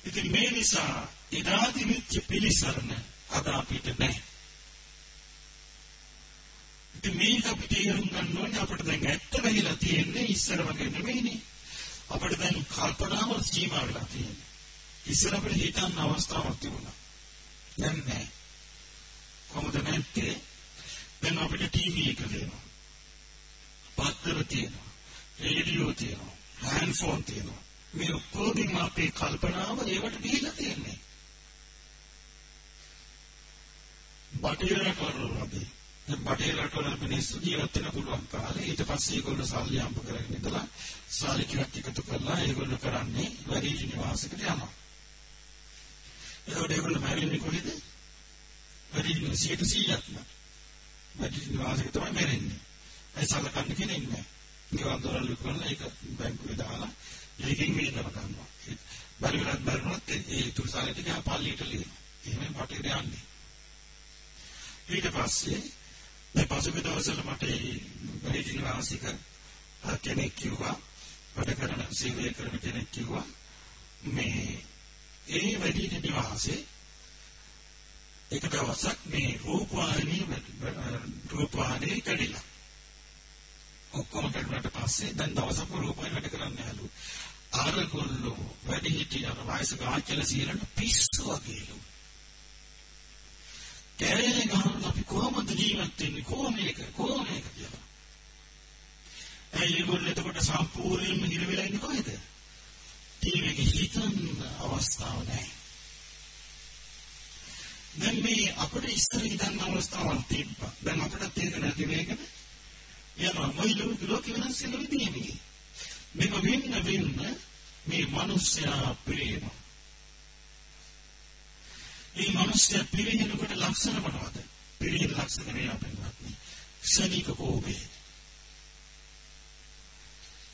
ඉතින් මේ නිසා එදා තිබිච්ච පිළිසරණ අද අපිට නැහැ. ඉතින් මේක අපිට තේරුම් ගන්න ඕනේ අපිට දැන් ඇත්ත වෙලා තියෙන්නේ ඉස්සර වගේ නෙමෙයිනේ. අපිට දැන් කල්පනාවල් සීමා වෙලා තියෙන්නේ. ඉස්සර අපිට හිතන්න අවස්ථාවක් තිබුණා. දැන් නැහැ. කොහොමද නැත්තේ? දැන් අපිට ටීවී එක තියෙනවා. පත්තර තියෙනවා. රේඩියෝ තියෙනවා. හෑන්ඩ් ෆෝන් තියෙනවා. මේ ඔක්කොගෙම අපේ කල්පනාව ඒවට දීලා තියෙන්නේ. බටහිර රටවල වගේ. දැන් බටහිර රටවල මිනිස්සු ජීවත් වෙන්න පුළුවන් කාලේ ඊට පස්සේ ඒගොල්ලෝ සල්ලි හම්බ කරගෙන ඉඳලා සල්ලි ටිකක් එකතු කරලා ඒගොල්ලෝ කරන්නේ වැඩි නිවාසයකට යනවා. ඒකට ඒගොල්ලෝ මැරෙන්නේ කොහෙද? වැඩි නිවාසයක 100ක්ම. වැඩි නිවාසයක තමයි මැරෙන්නේ. ඒ සල්ලකන්න කෙනෙක් නැහැ. ගෙවල් දොරල් විකුණලා ඒක බැංකුවේ දාලා ඒකෙන් මේකම ගන්නවා. බැරි වෙලත් බැරිුණත් ඒ තුරුසාලේ ටික පල්ලියට ලියනවා. එහෙම බටේට යන්නේ. ඊට පස්සේ මේ පසුගිය දවස්වල මට වැඩි වාසික කෙනෙක් කිව්වා වැඩ කරන සේවය කරන කෙනෙක් කිව්වා මේ ඒ වැඩි නිවාසේ එක දවසක් මේ රූපවාහිනී රූපවාහිනී කඩිලා ඔක්කොම කරුණාට පස්සේ දැන් දවසක් රූපයෙන් වැඩ කරන්න හැලු. අරගොල්ලෝ වැඩි හිටියන වයසක ආච්චල සීලට පිස්සු වගේලු. කැරේ ගහන අපි කොහොමද ජීවත් වෙන්නේ කොහොම එක කොහොම එක කියලා. ඒගොල්ලෝ එතකොට සම්පූර්ණයෙන්ම හිර වෙලා ඉන්නේ කොහෙද? ටීවී එකේ හිතන්න අවස්ථාවක් නැහැ. දැන් මේ අපිට ඉස්සර හිතන්න අවස්ථාවක් තිබ්බා. දැන් අපිට තේරෙන්නේ නැති මේකද? යනවා මොයිලු ලෝකෙ වෙනස් වෙන විදිහේ මේක වෙන්න වෙන්න මේ මිනිස්සයා පිරිනව. මේ මිනිස්සයා පිරිනනකොට ලක්ෂණ මොනවද? පිරින ලක්ෂණ නේ අපෙන්වත්. ශනික කෝපේ.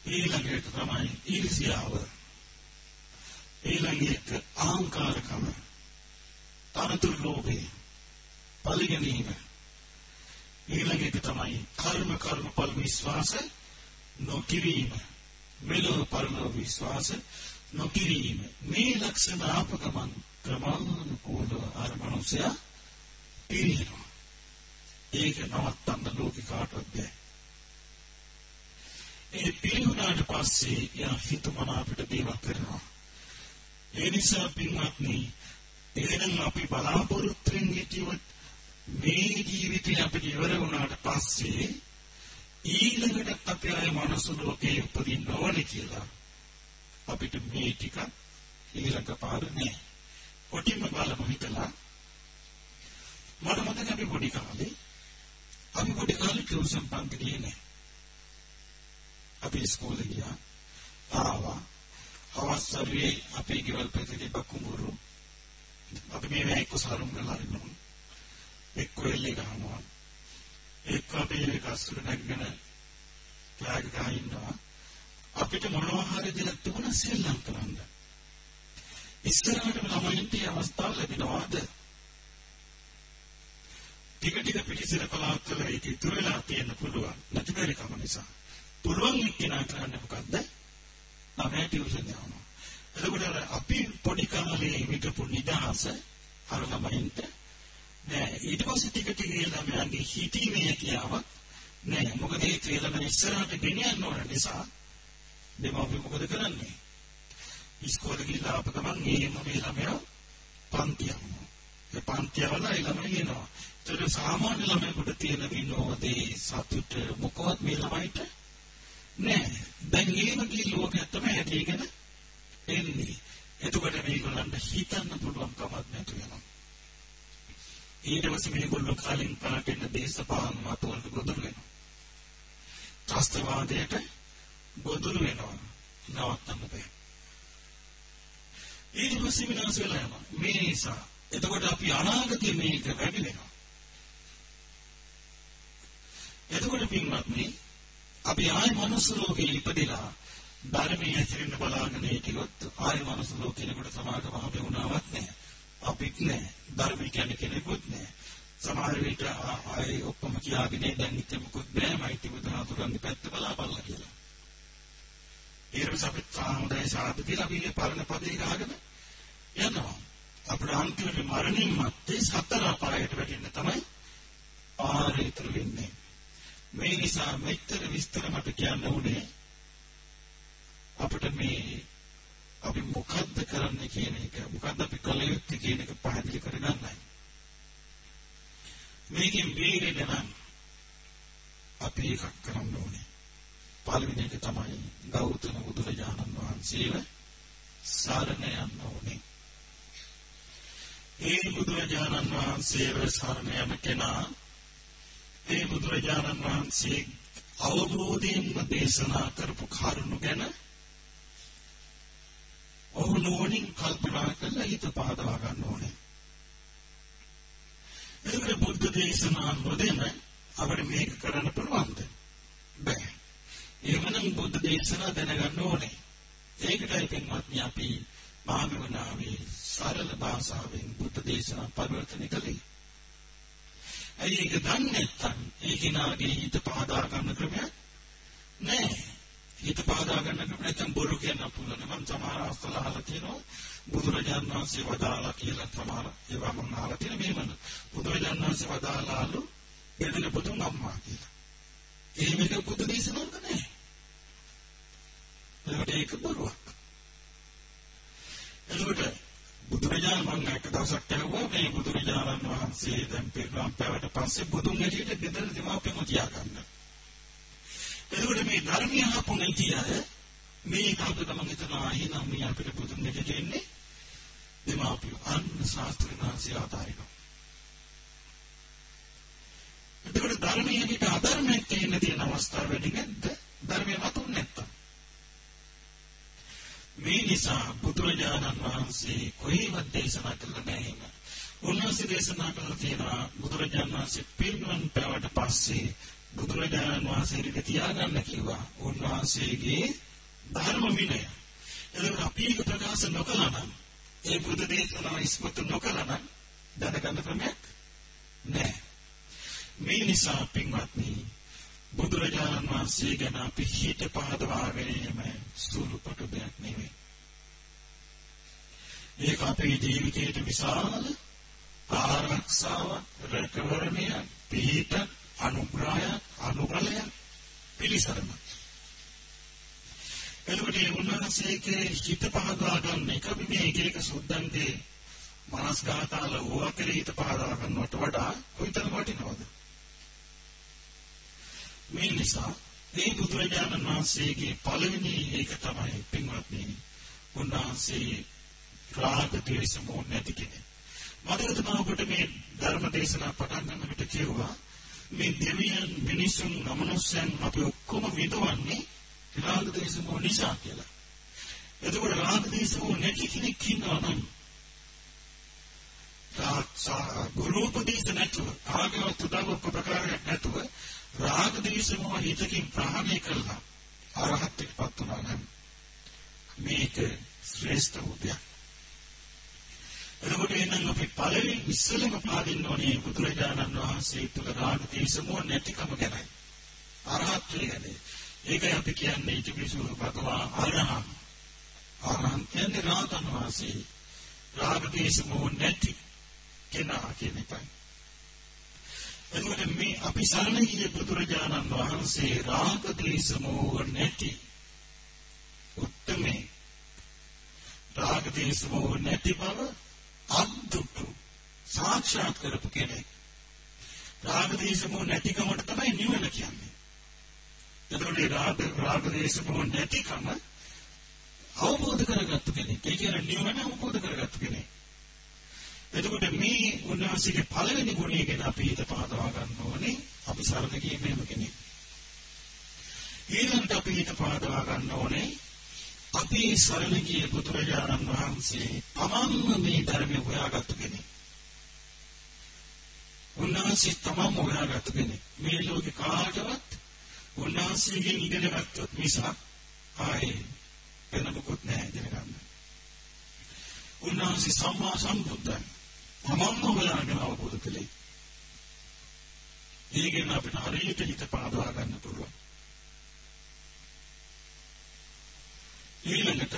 ඊළඟට තමයි ඊර්ෂ්‍යාව. ඊළඟට අහංකාරකම. තනතුරු ලෝභය. පරිගැනීම. ඊළඟ එක තමයි කර්ම කර්මඵල විශ්වාස නොකිරීම. මෙලොව පරලොව විශ්වාස නොකිරීම. මේ ලක්ෂණ ආපකමන් ක්‍රමානුකූලව අර මනුස්සයා පිරිනවනවා. ඒක නවත්තන්න ලෝකේ කාටවත් බෑ. ඒ පිරිනුනාට පස්සේ යා හිතමන අපිට දේවල් කරනවා. ඒ නිසා පින්වත්නි එහෙනම් අපි බලාපොරොත්තු වෙන්නේ හිටියොත් මේ ජීවිතේ අපිට ඉවර වුණාට පස්සේ ඊළඟට අපි ආය මනස ලෝකේ උපදින්න ඕනේ කියලා අපිට මේ ටික ඊළඟ පාර නෑ. කොටිම බලමු හිතලා මට මතක අපි පොඩි කාලේ අපි පොඩි කාලේ ටියුෂන් පන්ති ගියේ නෑ. අපි ඉස්කෝලේ ගියා. ආවා. හවස්සරියේ අපේ ගෙවල් පැත්තේ බකුඹුරු අපි මේ වැක්ක සාරුම් කරලා ඉන්නවා. එක්ක එල්ලේ ගහනවා. එක්ක අපේ කස්සුර නැගගෙන ත්‍යාග ගහින්නවා. අපිට මොනවා හරි දෙයක් තිබුණා සෙල්ලම් කරන්න. ඉස්සරහට ළමයින්ට අවස්ථාව ලැබෙනවාද? ටික ටික පිටිසිර පලාත්වල ඒක ඉතුරු වෙලා තියෙන්න පුළුවන්. නැති බැරි කම නිසා. පුළුවන් එක්කෙනා කරන්නේ මොකද්ද? ළමයි ටියුෂන් යනවා. එතකොට අපි පොඩි කාලේ විතපු නිදහස අර ළමයින්ට නෑ. ඊට පස්සේ ටික ටික ඒ ළමයාගේ හිතීමේ හැකියාවක් නෑ. මොකද ඒ ත්‍රිලම ඉස්සරහට ගෙනියන්න ඕන නිසා දෙමාපිය මොකද කරන්නේ? ඉස්කෝලේ ගිහලා අප ගමන් ඒම මේ ළමයා පන්ති යනවා ඒ පන්ති යවලා ඒ ළමයා එනවා ඒතර සාමාන්‍ය ළමයෙකුට තියෙන විනෝදේ සතුට මොකවත් මේ ළමයිට නෑ. දැන් ඒම කී ලෝකයක් තමයි ඇතිගෙන එන්නේ එතකොට මේගොල්ලන්ට හිතන්න පුළුවන් කමක් නැතු වෙනවා ඊට පස්සේ මේගොල්ලෝ කලින් පලටෙන දේශපාලන මතවලට ගොදුරු වෙනවා. ත්‍රස්තවාදයට ගොදුරු වෙනවා. නවත්තන්න බෑ. ඊට පස්සේ විනාශ වෙලා යනවා. මේ නිසා එතකොට අපි අනාගතයේ මේක වැඩි වෙනවා. එතකොට පින්වත්නි අපි ආයි මනුස්ස ලෝකේ ඉපදිලා ධර්මයේ ඇතිරෙන්න බලාගෙන හිටියොත් ආයි මනුස්ස ලෝකෙකට සමාගම හම්බුණාවක් නැහැ. අපිත් නැහැ. ධර්ම කියන්නේ කෙනෙකුත් නැහැ. සමහර විට ආයි ඔක්කොම කියාගෙන දැන් ඉතින් මොකුත් බෑ මයිටි බුදුහාමුදුරන්ගේ පැත්ත බලාපල්ලා කියලා. ඊට අපිට සාමුදාය සාධු කියලා අපි පරණ පදේ ගහගෙන යනවා. අපේ අන්තිමට මරණින් මත්තේ සතර අපායට වැටෙන්න තමයි ආරිතර වෙන්නේ. මේ නිසා මෙච්චර විස්තර මට කියන්න උනේ අපිට මේ අපි මොකද්ද කරන්න කියන එක මොකද්ද අපි කළ යුත්තේ කියන එක පැහැදිලි කරගන්නයි. මේකෙන් බේරෙන්න නම් අපි එකක් කරන්න ඕනේ. පළවෙනි එක තමයි ගෞතම බුදුරජාණන් වහන්සේව සරණ යන්න ඕනේ. ඒ බුදුරජාණන් වහන්සේව සරණ යන කෙනා ඒ බුදුරජාණන් වහන්සේ අවබෝධයෙන්ම දේශනා කරපු කරුණු ගැන ඔහු නෝනින් කල්පනා කරලා හිත පහදවා ගන්න ඕනේ. ඒක බුද්ධ දේශනා නොදෙන අපිට මේක කරන්න පුළුවන්ද? බෑ. එහෙමනම් බුද්ධ දේශනා දැනගන්න ඕනේ. ඒකටයි පින්වත්නි අපි භාගවනාවේ සරල භාෂාවෙන් බුද්ධ දේශනා පරිවර්තනය කළේ. ඇයි ඒක දන්නේ නැත්තම් ඒ කෙනාගේ හිත පහදා ගන්න ක්‍රමයක් නැහැ. හිත පහදා ගන්න ක්‍රම නැත්තම් බොරු කියන්න පුළුවන්. මම සමහර අවස්ථාවල අහලා තියෙනවා බුදුරජාණන් වහන්සේ වදාලා කියලා සමහර ඒවා මම අහලා තියෙන මෙහෙම බුදුරජාණන් වහන්සේ වදාලාලු එදින බුදුන් අම්මා කියලා. එහෙම එක බුදු දේශනාවක් නැහැ. ඒකට ඒක බොරුවක්. එතකොට බුදුරජාණන් මම එක දවසක් ඇහුවා මේ බුදුරජාණන් වහන්සේ දැන් පිරිනම් පැවට පස්සේ බුදුන් හැටියට ගෙදර දෙමාපියම තියාගන්න. එතකොට මේ ධර්මය අහපු නැති අය මේ කවුද තමන් හිතනවා එහෙනම් මේ අපිට බුදුන් හැටියට එන්නේ දෙමාපියෝ අන්න ශාස්ත්‍රඥාන්සේ ආධාරිනවා. එතකොට ධර්මයේ හැටියට අධර්මයක් තියෙන තියෙන අවස්ථාව වැඩි නැද්ද? ධර්මය මතුන් නැත්තම්. මේ නිසා බුදුරජාණන් වහන්සේ කොහේවත් දේශනා කළා නැහැ. උන්වහන්සේ දේශනා කළා තියෙනවා බුදුරජාණන් වහන්සේ පිරිනමන පෑවට පස්සේ බුදුරජාණන් වහන්සේට තියාගන්න කිව්වා. උන්වහන්සේගේ ධර්ම විනය. ඒක අපි ඒක ප්‍රකාශ නොකළා නම් ඒ බුදු දේශනාව ඉස්මතු නොකළා නම් දැනගන්න ක්‍රමයක් නැහැ. මේ නිසා පින්වත්නි බුදුරජාණන් වහන්සේ ගැන අපි හිත පහදවා ගැනීම සුළුපටු දෙයක් නෙවෙයි. ඒක අපේ ජීවිතයට විශාල ආරක්ෂාවක්, රැකවරණයක්, පිහිට, අනුග්‍රහයක්, අනුබලයක් පිළිසරණක්. එතකොට මේ උන්වහන්සේගේ හිත පහදවා ගන්න එක මේ එක එක සුද්ධන්ගේ මනස්ගතවල ඕවා හිත පහදවා ගන්නවට වඩා කොයිතරම් වටිනවද? මේ නිසා මේ බුදුරජාණන් වහන්සේගේ පළවෙනි ඒක තමයි පින්වත්නි උන්වහන්සේ රාග ද්වේෂ මොහ නැති කෙනෙක්. මතකද මම ඔබට මේ ධර්ම දේශනා පටන් ගන්නකොට කිව්වා මේ දෙවියන් මිනිසුන් අමනුෂ්‍යයන් අපි ඔක්කොම විඳවන්නේ රාග ද්වේෂ මොහ නිසා කියලා. එතකොට රාග ද්වේෂ මොහ නැති කෙනෙක් ඉන්නවා නම් සා ගුරුපදේශ නැතුව කාගේවත් උදව් උපකාරයක් නැතුව රාග ද්වේෂ මොහ හිතකින් ප්‍රහාණය කළා අරහත්ත්වයට පත් වුණා නම් මේක ශ්‍රේෂ්ඨ උදයක් එතකොට එහෙනම් අපි පළවෙනි ඉස්සෙල්ලම පාදින්න ඕනේ බුදුරජාණන් වහන්සේ තුල රාග ද්වේෂ මොහ නැතිකම ගැනයි. අරහත්ත්වය ගැන ඒකයි අපි කියන්නේ ඉතිපිසු භගවා අරහං. අරහං කියන්නේ රාතන් වහන්සේ. රාග ද්වේෂ මොහ නැති කෙනා කියන එකයි. එතකොට මේ අපි සරණ ගිය බුදුරජාණන් වහන්සේ රාග ද්වේෂ මොහ නැති උත්තමේ. රාග ද්වේෂ මොහ නැති බව අද්දුටු සාක්ෂාත් කරපු කෙනෙක්. රාග ද්වේෂ මොහ නැතිකමට තමයි නිවන කියන්නේ. එතකොට රාග රාග ද්වේෂ මොහ නැතිකම අවබෝධ කරගත්තු කෙනෙක්. ඒ කියන්නේ නිවන අවබෝධ කරගත්තු කෙනෙක්. එතකොට මේ උන්වහන්සේගේ පළවෙනි ගුණය ගැන අපි හිත පහදවා ගන්න ඕනේ. අපි සරණ ගියේ මෙහෙම කෙනෙක්. ඊළඟට අපි හිත පාදවා ගන්න ඕනේ අපි සරණගිය බුදුරජාණන් වහන්සේ තමන්ම මේ ධර්මය හොයාගත්තු කෙනෙක්. උන්වහන්සේ තමන්ම හොයාගත්තු කෙනෙක්. මේ ලෝකේ කාටවත් උන්වහන්සේගෙන් ඉගෙන ගත්තොත් මිසක් ආයේ වෙන මොකුත් නැහැ ඉගෙන ගන්න. උන්වහන්සේ සම්මා සම්බුද්ධයි. තමන්ම හොයාගෙන අවබෝධ කළේ. ඒකෙන් අපිට හරියට හිත පාදවා ගන්න පුළුවන්. ඊළඟට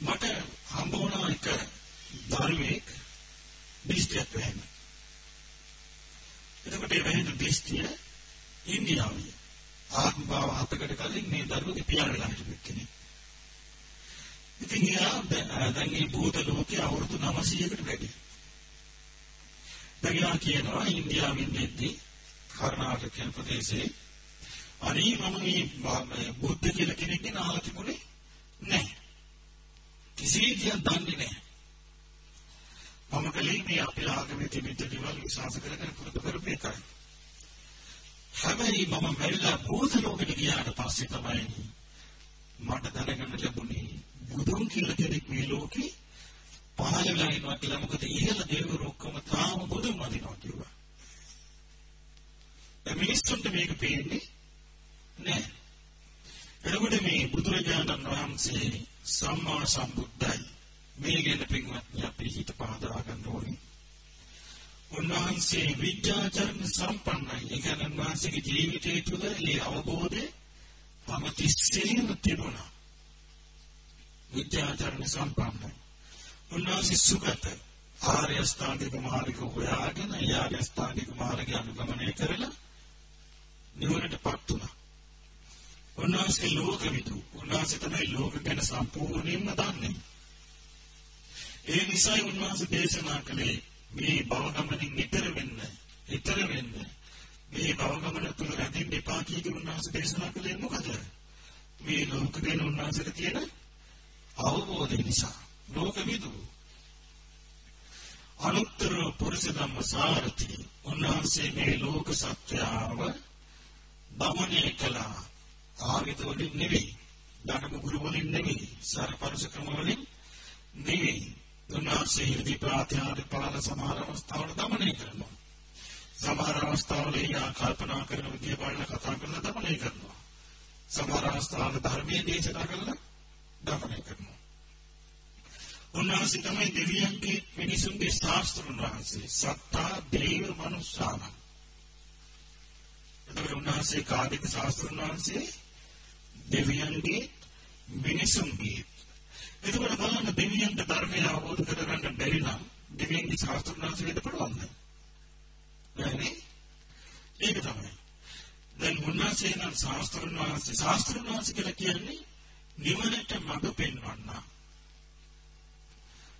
මට හම්බ වුණා එක දරුවෙක් දිස්ත්‍යක් වෙන්න. එතකොට ඒ වෙන දිස්ත්‍ය ඉන්දියාවේ ආත්ම භාව හතකට කලින් මේ දරුවගේ පියාණන් හිටපු කෙනෙක්. ඉතින් එයා දැන් මේ භූත ලෝකයේ අවුරුදු 900කට වැඩි. දැන් කියනවා ඉන්දියාවෙන් දෙද්දී කර්ණාටක කියන ප්‍රදේශයේ අනේ මම මේ බුද්ධ කියලා කෙනෙක්ගෙන් අහලා තිබුණේ නැහැ. කිසි දෙයක් දන්නේ නැහැ. මම කලින් මේ අපේ ආගමේ තිබිච්ච දේවල් විශ්වාස කරගෙන පුරුදු කරපු එකයි. හැබැයි මම මැරිලා භූත ලෝකෙට ගියාට පස්සේ තමයි මට දැනගන්න ලැබුණේ බුදුන් කියලා කෙනෙක් මේ ලෝකේ පහළ වෙලා ඉන්නවා කියලා මොකද ඉහළ දෙවිවරු ඔක්කොම තාම බුදුන් වදිනවා කිව්වා. ඒ මිනිස්සුන්ට මේක පේන්නේ නැහැ. එතකොට මේ බුදුරජාණන් වහන්සේ සම්මා සම්බුද්ධයි. මේ ගැන පින්වත්නි අපි හිත පහදා ගන්න ඕනේ. උන්වහන්සේ විද්‍යාචරණ සම්පන්නයි. ඒ කියන්නේ උන්වහන්සේගේ ජීවිතය තුළ මේ අවබෝධය හැමතිස්සෙම තිබුණා. විද්‍යාචරණ සම්පන්නයි. උන්වහන්සේ සුගත ආර්ය අෂ්ටාංගික මාර්ගය හොයාගෙන ආර්ය අෂ්ටාංගික මාර්ගය අනුගමනය කරලා නිවනටපත් වුණා. උන්වහන්සේ ලෝකවිදු. උන්වහන්සේ තමයි ලෝක ගැන සම්පූර්ණයෙන්ම දන්නේ. ඒ නිසා උන්වහන්සේ දේශනා කළේ මේ භවගමනින් ඈතර වෙන්න, ඈතර වෙන්න. මේ භවගමන තුල රැඳෙන්න එපා කියන උන්වහන්සේ දේශනා කළේ මොකද? මේ ලෝක ගැන උන්වහන්සේට තියෙන අවබෝධය නිසා. ලෝකවිදු. අනුත්තර පුරුෂ ධම්ම සාරති උන්වහන්සේ මේ ලෝක සත්‍යාව දමනය කළා ආයත වලින් නෙවෙයි ධර්ම ගුරු වලින් නෙවෙයි සරපරස ක්‍රම වලින් නෙවෙයි. උන්වහන්සේ ඉර්ධි ප්‍රාත්‍යාද පාල සමහර අවස්ථාවල දමනය කරනවා. සමහර අවස්ථාවල යා කල්පනා කරන විදිය බලන කතා කරලා දමනය කරනවා. සමහර අවස්ථාවල ධර්මයේ දේශනා කරලා දමනය කරනවා. උන්වහන්සේ තමයි දෙවියන්ගේ මිනිසුන්ගේ ශාස්ත්‍රුන් වහන්සේ සත්තා දේව මනුස්සාන එතකොට උන්වහන්සේ කාදික ශාස්ත්‍රුන් වහන්සේ දෙවියන්ගේ මිනිසුන්ගේ එතකොට බලන්න දෙවියන්ට ධර්මය අවබෝධ කරගන්න බැරි නම් දෙවියන්ගේ ශාස්ත්‍රුන් වහන්සේට පුළුවන්ද නෑනේ ඒක තමයි දැන් උන්වහන්සේ නම් ශාස්ත්‍රුන් වහන්සේ ශාස්ත්‍රුන් වහන්සේ කියලා කියන්නේ නිවනට මඟ පෙන්වන්නා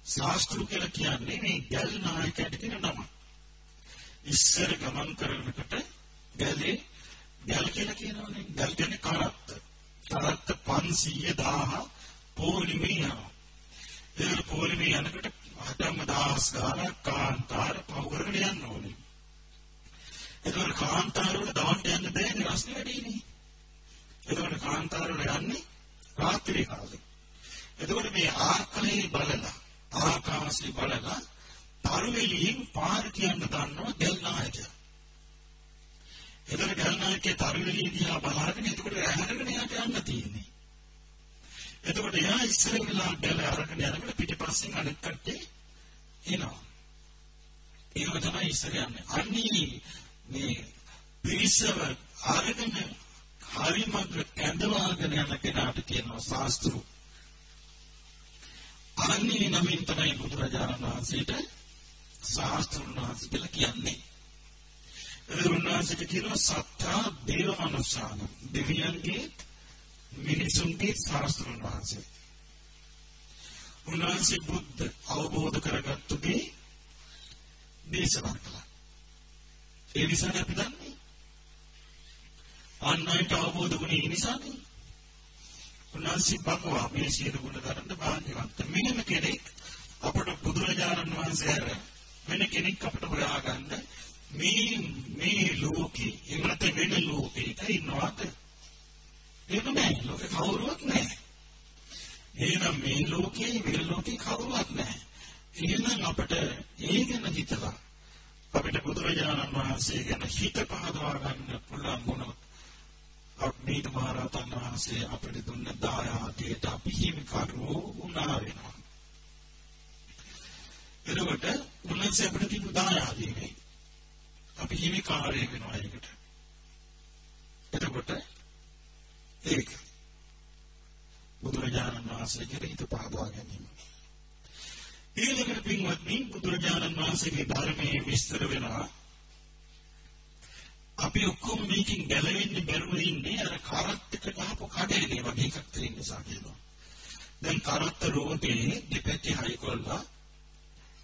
ශාස්ත්‍රු කියලා කියන්නේ මේ ගැල් නායකයට කියන නම. ඉස්සර ගමන් කරනකොට ගැලේ ගැල් කියලා කියනවනේ. ගැල් කියන්නේ කරත්ත. කරත්ත 500 පොලිමේ යනවා. ඒක පොලිමේ යනකොට හතම දහස් ගානක් කාන්තාර පව කරගෙන යන්න ඕනේ. ඒකවල කාන්තාර වල දාන්න යන්න බෑනේ රස්නේ වැඩිනේ. ඒකවල කාන්තාර වල යන්නේ රාත්‍රී කාලේ. එතකොට මේ ආකලේ බලලා ආකාශي බලලා තරුවෙලියෙන් පාර කියන්න දන්නවා දෙල්නායකයා. එතන ගල්නායකේ තරුවෙලිය දිහා බලාගෙන එතකොට ඇහැරගෙන යාට යන්න තියෙන්නේ. එතකොට එයා ඉස්සර වෙලා බැල අරගෙන යනකොට පිටිපස්සෙන් අනිත් කට්ටිය එනවා. ඒක තමයි ඉස්සර යන්නේ. අන්නේ මේ පිරිසව අරගෙන හරිමග කැඳවාගෙන යන කෙනාට කියනවා ශාස්ත්‍රු අන්නේ නමින් තමයි බුදුරජාණන් වහන්සේට ශාස්ත්‍රුන් වහන්සේ කියලා කියන්නේ. උන්වහන්සේට කියනවා සත්තා දේව මනුස්සාන දෙවියන්ගේ මිනිසුන්ගේ ශාස්ත්‍රුන් වහන්සේ. උන්වහන්සේ බුද්ධ අවබෝධ කරගත්තුගේ දේශනා කළා. ඒ නිසා අපි දන්නේ අන්නයිට අවබෝධ වුණේ නිසානේ. උන්වහන්සේ බකවා මේ සියලු ගුණ ධර්ම භාග්‍යවන්ත මෙහෙම කෙනෙක් අපට බුදුරජාණන් වහන්සේ වෙන කෙනෙක් අපට හොයාගන්න මේ මේ ලෝකේ එමත් වෙන ලෝකයක ඉන්නවාද ඒක නෑ. ලෝකේ කවුරුවත් නෑ. එහෙනම් මේ ලෝකේ විර ලෝකේ කවුරුවත් නෑ. එහෙනම් අපිට ඒ ගැන හිතලා අපිට බුදුරජාණන් වහන්සේ ගැන හිත පහදවා ගන්න පුළුවන් වුණොත් අග්නීත මහරහතන් වහන්සේ අපිට දුන්න දායාදයට අපි හිමිකරුවෝ වුණා වෙනවා. එතකොට උන්වහන්සේ අපිට දීපු දායාදේ මේ. අපි හිමිකාරය වෙනවා ඒකට. එතකොට ඒක බුදුරජාණන් වහන්සේ කෙරෙහි හිත පහදවා ගැනීම. ඊළඟට පින්වත්නි බුදුරජාණන් වහන්සේගේ ධර්මයේ විස්තර වෙනවා. අපි ඔක්කොම මේකෙන් ගැලවෙන්න බැරුව ඉන්නේ අර කරත් එක ගහපු කඩේනේ වගේ එකක් තියෙන නිසා කියනවා. දැන් කරත්ත රෝදේ දෙපැත්තේ හයි කොල්ලා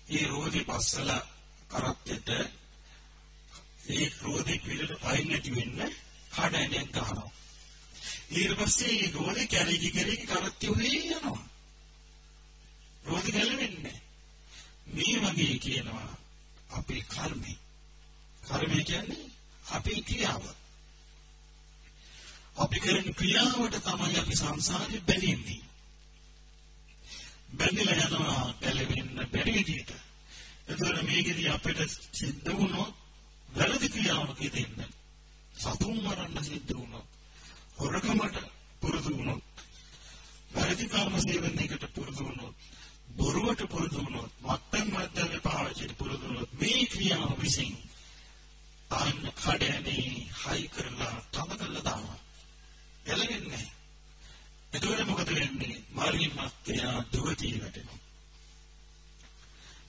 ඒ රෝදේ පස්සලා කරත්තෙට ඒ රෝදේ පිළිට පයින් නැති වෙන්න කඩේනේ ගහනවා. ඊට පස්සේ ඒ රෝදේ කැරේජි කැරේජි කරත්තේ උනේ යනවා. රෝදේ ගැලවෙන්නේ මේ වගේ කියනවා අපේ කර්මය. කර්මය කියන්නේ අපේ ක්‍රියාව. අපි කරන ක්‍රියාවට තමයි අපි සංසාරේ බැඳෙන්නේ. බැඳිලා යනවා ගැලවෙන්න බැරි විදිහට. එතකොට මේකෙදි අපිට සිද්ධ වුණොත් වැරදි ක්‍රියාවක යෙදෙන්න. සතුන් මරන්න සිද්ධ වුණොත් හොරකමට පුරුදු වුණොත් වැරදි කර්ම සේවනයකට පුරුදු වුණොත් බොරුවට පුරුදු වුණොත් මත්පැන් මද්දක පාවිච්චිට පුරුදු වුණොත් මේ ක්‍රියාව විසින් අන්න කඩේනේ හයි කරලා තම කරලා දානවා. එළවෙන්නේ. එතකොට මොකද වෙන්නේ? මාර්ගින් මත්ය දුගතිය වැටෙනවා.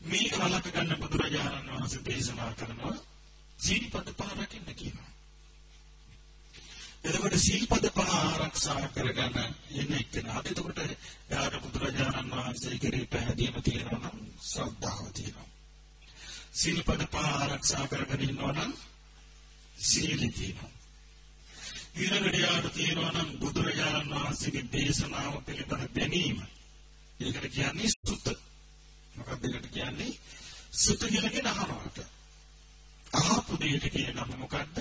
මේක වලක ගන්න බුදුරජාණන් වහන්සේ දේශනා කරනවා සීපද පහ රකින්න කියනවා. එතකොට සීපද පහ ආරක්ෂා කරගන්න ඉන්න එක්කෙනා. එතකොට එයාට බුදුරජාණන් වහන්සේ කෙරෙහි පැහැදීම තියෙනවා නම් ශ්‍රද්ධාව තියෙනවා. සීපද පහ ආරක්ෂා කරගෙන ඉන්නවා නම් සීලය තියෙනවා. ඊළඟට යාට තියෙනවා නම් බුදුරජාණන් වහන්සේගේ දේශනාව පිළිබඳ දැනීම. ඒකට කියන්නේ සුත. මොකක්ද ඒකට කියන්නේ? සුත කියලා අහනවට. අහපු දෙයට කියන නම මොකද්ද?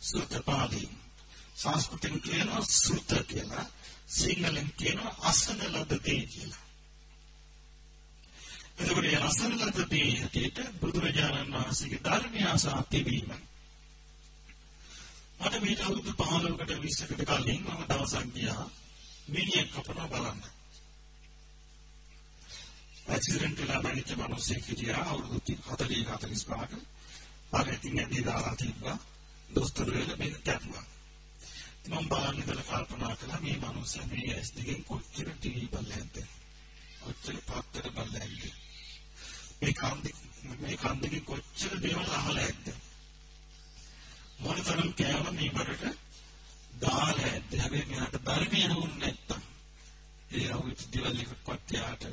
සුත පාදී. සංස්කෘතෙන් කියනවා සුත කියලා. සිංහලෙන් කියනවා අසන ලද දේ කියලා. එතකොට ඒ අසන ලද දේ හැටියට බුදුරජාණන් වහන්සේගේ ධර්මය අසා තිබීමයි. මට මේ අවුරුදු 15කට 20කට කලින් මම දවසක් ගියා මිනිහෙක් කපනවා බලන්න. ඇක්සිඩන්ට් වෙලා මැරිච්ච මිනිහෙක් හිටියා අවුරුදු 40 45ක. අර ඉතින් ඇදී දාලා තිබ්බා. දොස්තර වෙලා මේක කැපුවා. ඉතින් මම බලන්න ඉඳලා කල්පනා කළා මේ මනුස්සයා මේ ඇස් දෙකෙන් කොච්චර ටීවී බලන්නද? කොච්චර පාත්තර බලන්නද? මේ කන් දෙක මේ කන් දෙකෙන් කොච්චර දේවල් අහලා ඇද්ද? මොනතරම් කෑම මේකට දාලා ඇද්ද? හැබැයි මෙයාට ධර්මය හුන්නේ නැත්තම්. ඒ අවුත් දේවල් එක කොට්ටියට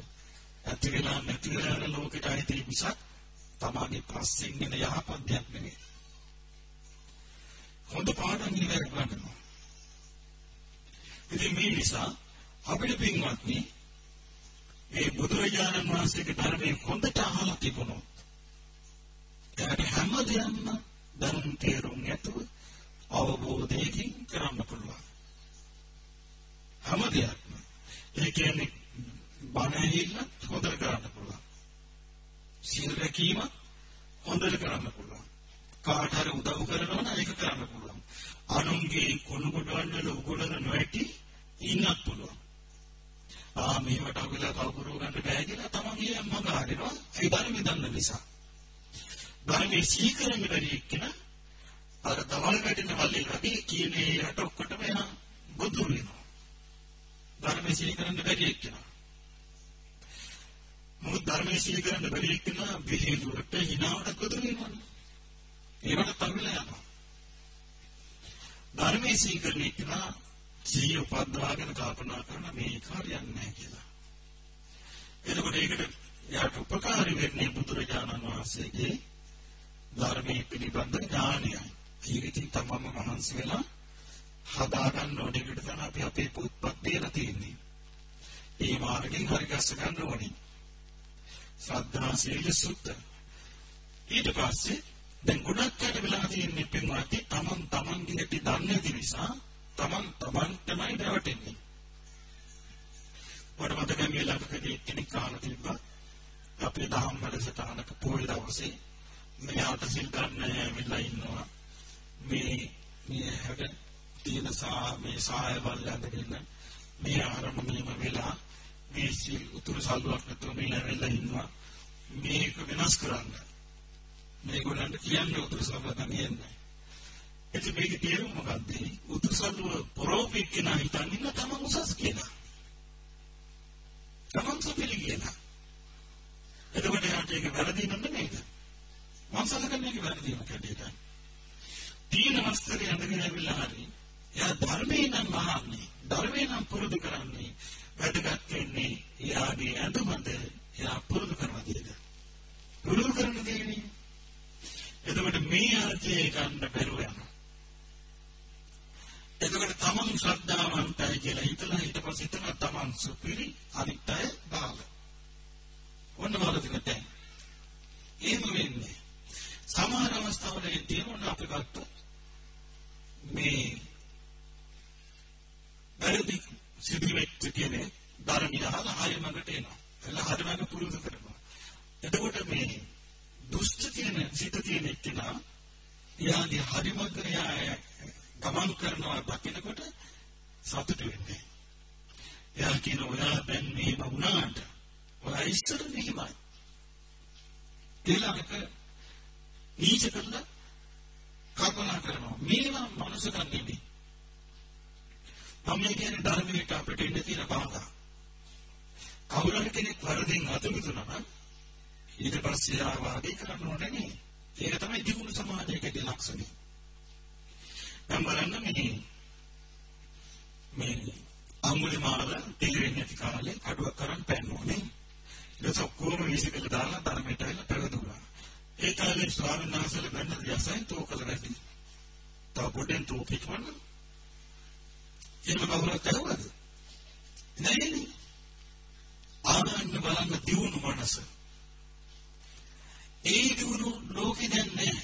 ඇති වෙලා නැති වෙලා ලෝකෙට ආයේ තිබිසක් තමාගේ පස්සෙන් එන යහපත් දෙයක් නෙමෙයි හොඳ පාඩම් ඉගෙන ගන්නවා ඉතින් මේ නිසා අපිට පින්වත්නි මේ බුදුරජාණන් වහන්සේගේ ධර්මයේ හොඳට අහලා තිබුණොත් එයාට හැම දෙයක්ම ධර්ම තේරුම් ඇතුව අවබෝධයකින් කරන්න පුළුවන්. හැම දෙයක්ම. ඒ කියන්නේ බණ ඇහිල්ල හොඳට කරන්න පුළුවන්. සීල රැකීම හොඳට කරන්න පුළුවන්. කාට හරි උදව් කරනවා නම් ඒක කරන්න පුළුවන්. අනුන්ගේ කුණු කොටවන්න ලොකුලන නොඇටි ඉන්නත් පුළුවන්. ආ මේවට අවිලා කවුරු ගන්න බෑ කියලා තමන්ගේ අම්මා ගහනවා. ඒ ධර්මය දන්න නිසා. ධර්මයේ සීකරන්න බැරි එක්කන අර දවල් වැටෙන වලේ වගේ කියන්නේ යට ඔක්කොටම එන බුදු වෙනවා. ධර්මයේ සීකරන්න බැරි එක්කන. මොකද ධර්මයේ සීකරන්න බැරි එක්කන විහිළුවට හිනාවට බුදු වෙනවා. ඒවට තමිලා යනවා. ධර්මයේ සීකරණ එක්කන සිහිය උපද්දවාගෙන කල්පනා කරන මේ කාර්යයක් නැහැ කියලා. එතකොට ඒකට යාට උපකාරී වෙන්නේ බුදුරජාණන් වහන්සේගේ ධර්මයේ පිළිබඳ ඥානයයි. ජීවිතේ තමම මහන්සි වෙලා හදාගන්න ඕනේ එකට තමයි අපි අපේ පුත්පත් දීලා තියෙන්නේ. ඒ මාර්ගෙන් හරි ගස්ස ගන්න ඕනේ. සද්ධා සීල සුත්ත. ඊට පස්සේ දැන් ගොඩක් අය වෙලා තියෙන්නේ පින්වත්නි තමන් තමන්ගේ හැටි දන්නේ නැති නිසා තමන් තමන්ටමයි රැවටෙන්නේ. මට මතකයි මේ ළඟදී කෙනෙක් අහලා තිබ්බා අපේ දහම් වැඩසටහනක පොය දවසේ මෙයාට සිල් ගන්න ඇවිල්ලා ඉන්නවා. මේ මේ හැඩ තියෙන සා මේ සාය බල්ලඳගෙන මේ ආරම්භ වෙලා මේ සිල් උතුරු සල්ුවක් නැතුව මේ ඇවිල්ලා ඉන්නවා. මේක වෙනස් කරන්න. මේගොල්ලන්ට කියන්නේ උතුරු සල්ුව ගන්නේ. එතකොට මේකේ තේරුම මොකද්ද? උතුරු සල්ුව පොරෝපෙක් කෙනා හිතන් ඉන්න තමන් උසස් කියලා. තමන් සුපිරි කියලා. එතකොට යාට ඒක වැරදි නෙමෙයිද? මම සලකන්නේ ඒක වැරදි කැටියට. තීන වස්ත්‍රය අඳගෙන ඇවිල්ලා හරි. එයා ධර්මේ නම් මහන්නේ. ධර්මේ නම් පුරුදු කරන්නේ. වැදගත් වෙන්නේ එයාගේ අඳුමද එයා පුරුදු කරන දේද. පුරුදු කරන දේනේ. එතකොට මේ අර්ථය ගන්න බැරුව යනවා. එතකොට තමන් ශ්‍රද්ධාවන්තයි කියලා හිතලා ඊට පස්සේ හිතන තමන් සුපිරි අනිත් අය බාල. ඔන්න බලදින දැන්. එහෙම වෙන්නේ. සමහර අවස්ථාවලදී තියෙනවා අපි ගත්තොත් මේ වැරදි සිදුවෙච්ච කෙනෙක් ධර්මය අහලා ආයෙමකට එනවා. එලා හරිමඟ පුරුදු කරනවා. එතකොට මේ දුෂ්ට තියෙන සිත තියෙන එක්කෙනා යාදී හරිමඟ ගමන් කරනවා දකිනකොට සතුට වෙන්නේ. එයා කියන ඔයා දැන් මේම වුණාට ඔයා ඉස්සර මෙහෙමයි. ඊළඟට නීච කරලා කල්පනා කරනවා. මේවා මනුස්සකම් නෙමෙයි. මම කියන්නේ ධර්මයට අපිට ඉන්න තියෙන බාධා. කවුරු හරි කෙනෙක් වරදින් අතුරුතුනා නම් ඊට පස්සේ ආවාදී කරන්න ඕනේ නේ. ඒක තමයි දියුණු සමාජයකදී ලක්ෂණය. දැන් බලන්න මේ මේ අඟුලිමාල දෙගිරින් නැති කාලේ කඩුවක් කරන් පැන්නෝනේ. ඊට ඔක්කොම විසිකල දාලා ධර්මයට ඇවිල්ලා පැවිදුණා. ඒ කාලේ ස්වාමීන් වහන්සේලා බඳ යසෙන් තෝකල වැඩි. තව පොඩෙන් තෝපිකවන්න. එහෙම කවුරුත් කරුවද? නෑනේ. ආනන්න බලන්න දියුණු මනස. ඒ දියුණු ලෝකෙ දැන් නෑ.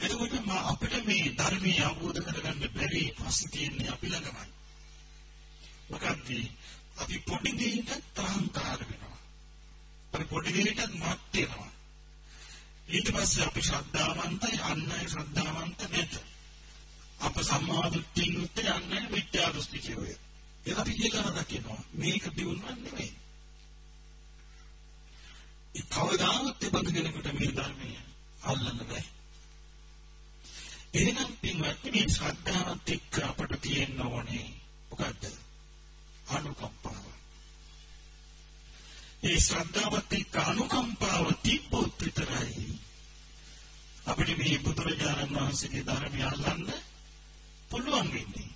එතකොට අපිට මේ ධර්මයේ අවබෝධ කරගන්න බැරි ප්‍රශ්න තියෙන්නේ අපි ළඟමයි. මොකක්ද? අපි පොඩි දෙයකට තරංකාර වෙනවා. අපි පොඩි දෙයකට මත් වෙනවා. ඊට පස්සේ අපි ශ්‍රද්ධාවන්තයි අන්නයි ශ්‍රද්ධාවන්ත නැත. අප සම්මා දිට්ඨියෙන් උත්තර අන්නයි මිත්‍යා දෘෂ්ටි කියෝය. ඒක අපි කියලා දකිනවා. මේක දිනුවක් නෙමෙයි. ඒ කවදාවත් ඒ බඳ කෙනෙකුට මේ ධර්මය අල්ලන්න බෑ. එහෙනම් පින්වත්නි මේ ශ්‍රද්ධාවත් එක්ක අපට තියෙන්න ඕනේ මොකද්ද? අනුකම්පාව. ඒ ශ්‍රද්ධාවත් එක්ක අනුකම්පාව තිබ්බොත් විතරයි අපිට මේ බුදුරජාණන් වහන්සේගේ ධර්මය අල්ලන්න පුළුවන් වෙන්නේ.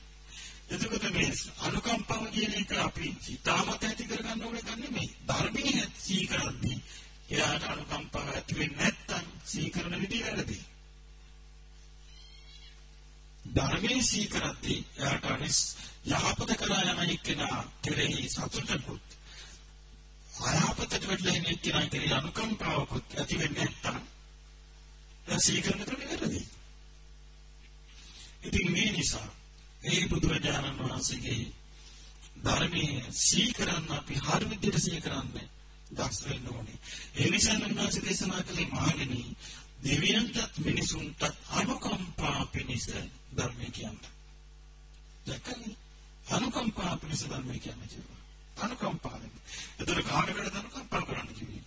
එතකොට මේ අනුකම්පාව කියන එක අපි හිතාමත ඇති කරගන්න ඕනේ ගන්න නෙමෙයි. ධර්මයේ සීකරද්දී එයාට අනුකම්පාව ඇති වෙන්නේ නැත්නම් සීකරන විදිහ වැරදි. ධර්මයේ සීකරද්දී එයාට අනිස් යහපත කරා යන එක්කෙනා කෙරෙහි සතුටකුත් අයහපතට වැටලා ඉන්න එක්කෙනා කෙරෙහි අනුකම්පාවකුත් ඇති වෙන්නේ නැත්නම් එයා සීකරන ක්‍රමය වැරදි. ඉතින් මේ නිසා ඒ බුදුරජාණන් වහන්සේගේ ධර්මයේ සීකරන්න අපි හරි විදිහට සීකරන්නේ දක්ෂ වෙන්න ඕනේ. ඒ නිසා නම් වාසේ දේශනා කළේ මහණෙනි දෙවියන්ටත් මිනිසුන්ටත් අනුකම්පා පිණිස ධර්මය කියන්නේ. දැක්කනේ? අනුකම්පා පිණිස ධර්මය කියන්නේ කියලා. අනුකම්පාවෙන්. ඒතර කාටකටද අනුකම්පා කරන්න කිව්වේ?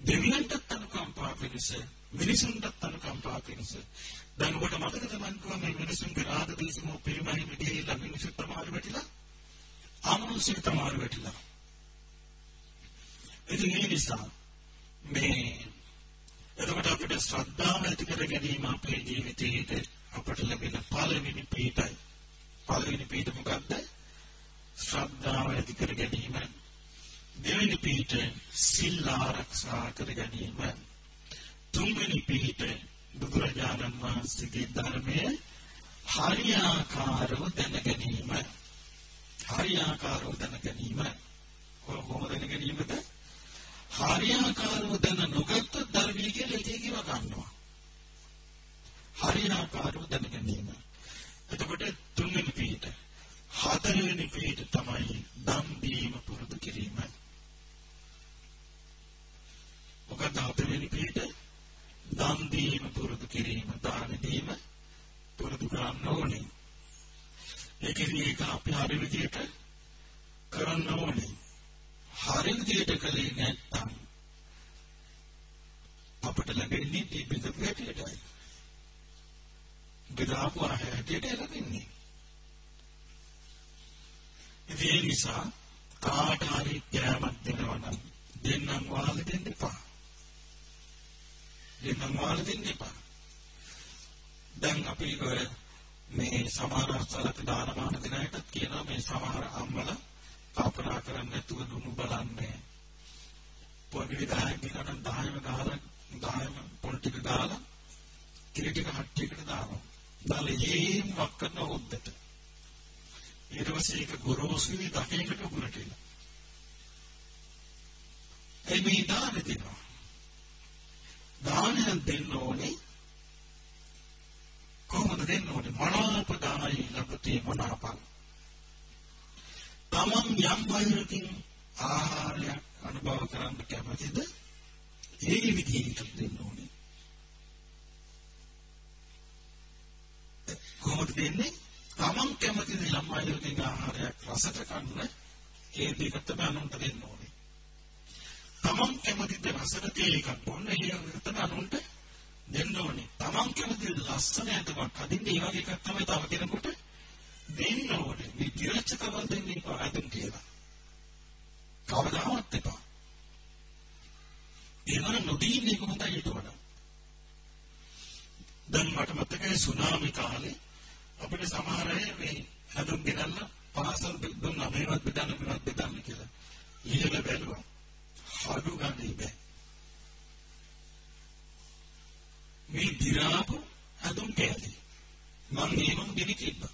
දෙවියන්ටත් අනුකම්පා පිණිස, මිනිසුන්ටත් අනුකම්පා පිණිස. දැන් ඔබට මතකද මම කිව්වා මේ මිනිසුන්ගේ රාග දේශම පිරිමහින් විදිහේ මිනිස්සු තමයි වැටිලා. අමනුෂ්‍ය තමයි වැටිලා. ඉතින් ඒ නිසා මේ එතකොට අපිට ශ්‍රද්ධාව ඇති කර ගැනීම අපේ ජීවිතයේ අපට ලැබෙන පළවෙනි පිටයි. පළවෙනි පිට මොකක්ද? ශ්‍රද්ධාව ඇති කර ගැනීම. දෙවෙනි පිට සිල් ආරක්ෂා කර ගැනීම. තුන්වෙනි පිට බුදුරජාණන් වහන්සේගේ ධර්මයේ හරියාකාරව දැන ගැනීම හරියාකාරව දැන ගැනීම කොහොමද දැන ගැනීමද හරියාකාරව දැන නොගත් ධර්මයේ කියලා තේකිව ගන්නවා. හරියාකාරව දැන ගැනීම එතකොට තුන්වෙනි පිට හතරවෙනි පිට තමයි දම් දීම පුරුදු කිරීම. මොකද හතරවෙනි පිට දන් දීම පුරුදු කිරීම දාන දීම පුරුදු කරන්න ඕනේ. ඒක ඉතින් අපි හරි විදියට කරන්න ඕනේ. හරි විදියට කලේ නැත්නම් අපිට ලැබෙන්නේ තිබෙන දෙයකටයි. බෙදාපු ආහාරයට ලැබෙන්නේ. ඒ නිසා කාට හරි කෑමක් දෙනවා නම් දෙන්නම් වාගේ දෙන්න එපා. දෙන්නම් වාල දෙන්න එපා. දැන් අපි මේ සමහර අවස්ථාවක දානමාන දෙන අයටත් කියනවා මේ සමහර අම්මලා කල්පනා කරන්නේ නැතුව දුන්නු බලන්නේ. පොඩි ගහක් ගිනන 10ම ගහලා 10ම පොල් ටික ගහලා කිරි ටික හට්ටියකට දානවා. දාලා හේම් වක් කරන උද්දට. ඊට පස්සේ ඒක ගොරෝසුයි දකේකට උගුරට එනවා. ඒ මේ දාන දෙනවා. දානයක් දෙන්න ඕනේ කොහොමද දෙන්න ඕනේ මනාපදායි ලබති මනාපං තමන් යම් බාහිරකින් ආහාරයක් අනුභව කරන්න කැමතිද? ඒ විදිහට දෙන්න ඕනේ. කොහොමද දෙන්නේ? තමන් කැමතිද යම් බාහිරකින් ආහාරයක් රසට ගන්න? ඒ දෙක තමයි අනුන්ට දෙන්න ඕනේ. තමන් කැමතිද රසට තේ එකක් බොන්න ඒ තමයි අනුන්ට දෙන්න ඕනේ. Taman කැමති ලස්සන ඇඳුමක් අදින්න? ඒ වගේ එකක් තමයි තව කෙනෙකුට දෙන්න ඕනේ. මේ දිරච්චකවල් දෙන්නේ එපා ඇඳුම් කියලා. කවදාවත් එපා. ඒවන නොදීන්නේ කොහොමද ඊට වඩා. දැන් මට මතකයි සුනාමි කාලේ අපිට සමහර අය මේ ඇඳුම් ගෙනල්ලා පාසල් දුන්නා මේවත් බෙදන්න මේවත් බෙදන්න කියලා. ඉහළ බැලුවා. හඩු ගන්නේ බෑ. මේ දිරාපු අඳුම් කෑලි. මං ඒවම ගෙනි තිබ්බා.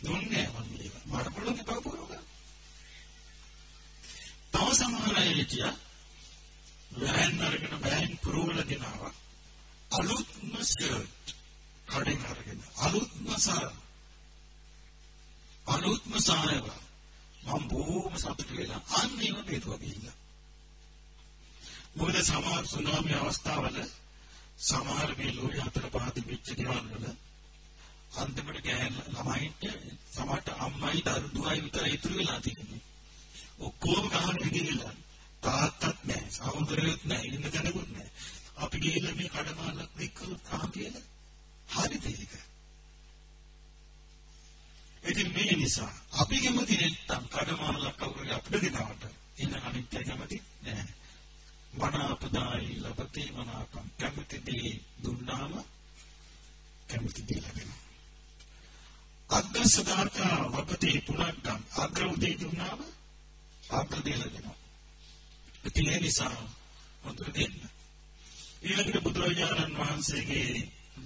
දුන්නේ මං මේක. මට පුළුවන් තව පුරවගන්න. තව සමහර අය හිටියා වෑන් අරගෙන වෑන් පුරවලා ගෙනාවා. අලුත්ම ෂර්ට් කඩෙන් අරගෙන අලුත්ම සාර අලුත්ම සාරව මම බොහොම සතුටු වෙලා අන්නේම බේතුවා ගිහිල්ලා. මොකද සමහර සුනාමි අවස්ථාවල සමහර මේ ලෝරි හතර පහ තිබිච්ච ගෙවල් වල අන්තිමට ගෑන ළමයින්ට සමහරට අම්මයි දරු දුවයි විතර ඉතුරු වෙලා තියෙන්නේ. ඔක්කොම ගහන ගිහිල්ලා තාත්තත් නැහැ, සහෝදරයොත් නැහැ, ඉන්න කෙනෙකුත් නැහැ. අපි ගිහිල්ලා මේ කඩමාලක් වික්කලුත් කහන් කියලා. හරිද ඒක? ඉතින් මේ නිසා අපි කැමති නැත්තම් කඩමාලක් කවුරුගේ අපිට දෙනවට ඉන්න අනිත් අය කැමති නැහැ. මනාපදායි ලබති මනාපං කැමති දේ දුන්නාම කැමති දේ ලැබෙනවා අග්ග සදාර්ථ වපති පුනක්කම් අග්‍ර උදේ දුන්නාම අග්‍ර දේ ලැබෙනවා ඉතින් ඒ නිසා හොඳට දෙන්න ඊළඟට බුදුරජාණන් වහන්සේගේ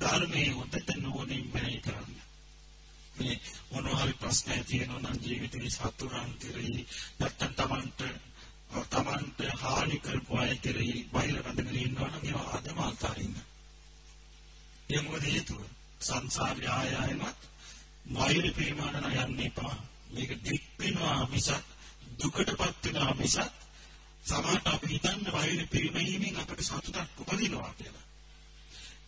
ධර්මයේ හොඳට නුවණින් මෙහෙය කරන්න මේ මොනවා හරි ප්‍රශ්නයක් තියෙනවා නම් ජීවිතේ සතුරන් කෙරෙහි නැත්තම් Tamanට තමන්ට හානි කරපු අය කෙරෙහි බයිල රඳගෙන ඉන්නවා නම් ඒවා අදම අත්හරින්න. ඒ මොකද හේතුව? සංසාරය ආය ආයමත් වෛර ප්‍රේමාන යන්න එපා. මේක දික් වෙනවා මිසක් දුකටපත් වෙනවා මිසක් සමහරට අපි හිතන්නේ වෛර ප්‍රේමයෙන් අපිට සතුටක් උපදිනවා කියලා.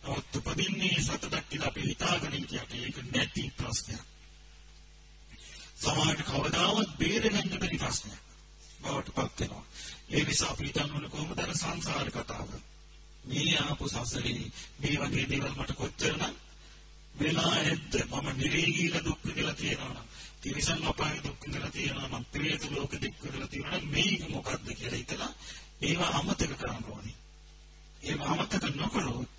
නමුත් උපදින්නේ සතුටක් කියලා අපි හිතාගෙන හිටියට ඒක නැති ප්‍රශ්නයක්. සමහරට කවදාවත් බේරෙන්න බැරි ප්‍රශ්නයක්. බවට පත් වෙනවා. ඒ නිසා අපි හිතන්නේ කොහොමද අර සංසාර කතාව. මේ ආපු සසරේ මේ වගේ දේවල් මට කොච්චරනම් වෙලා ඇද්ද මම නිරේගීල දුක් විඳලා තියෙනවා. තිරිසන් අපාය දුක් විඳලා තියෙනවා නම් ප්‍රේත ලෝක දුක් විඳලා තියෙනවා නම් මේක මොකද්ද කියලා හිතලා ඒවා අමතක කරන්න ඕනේ. ඒවා අමතක නොකළොත්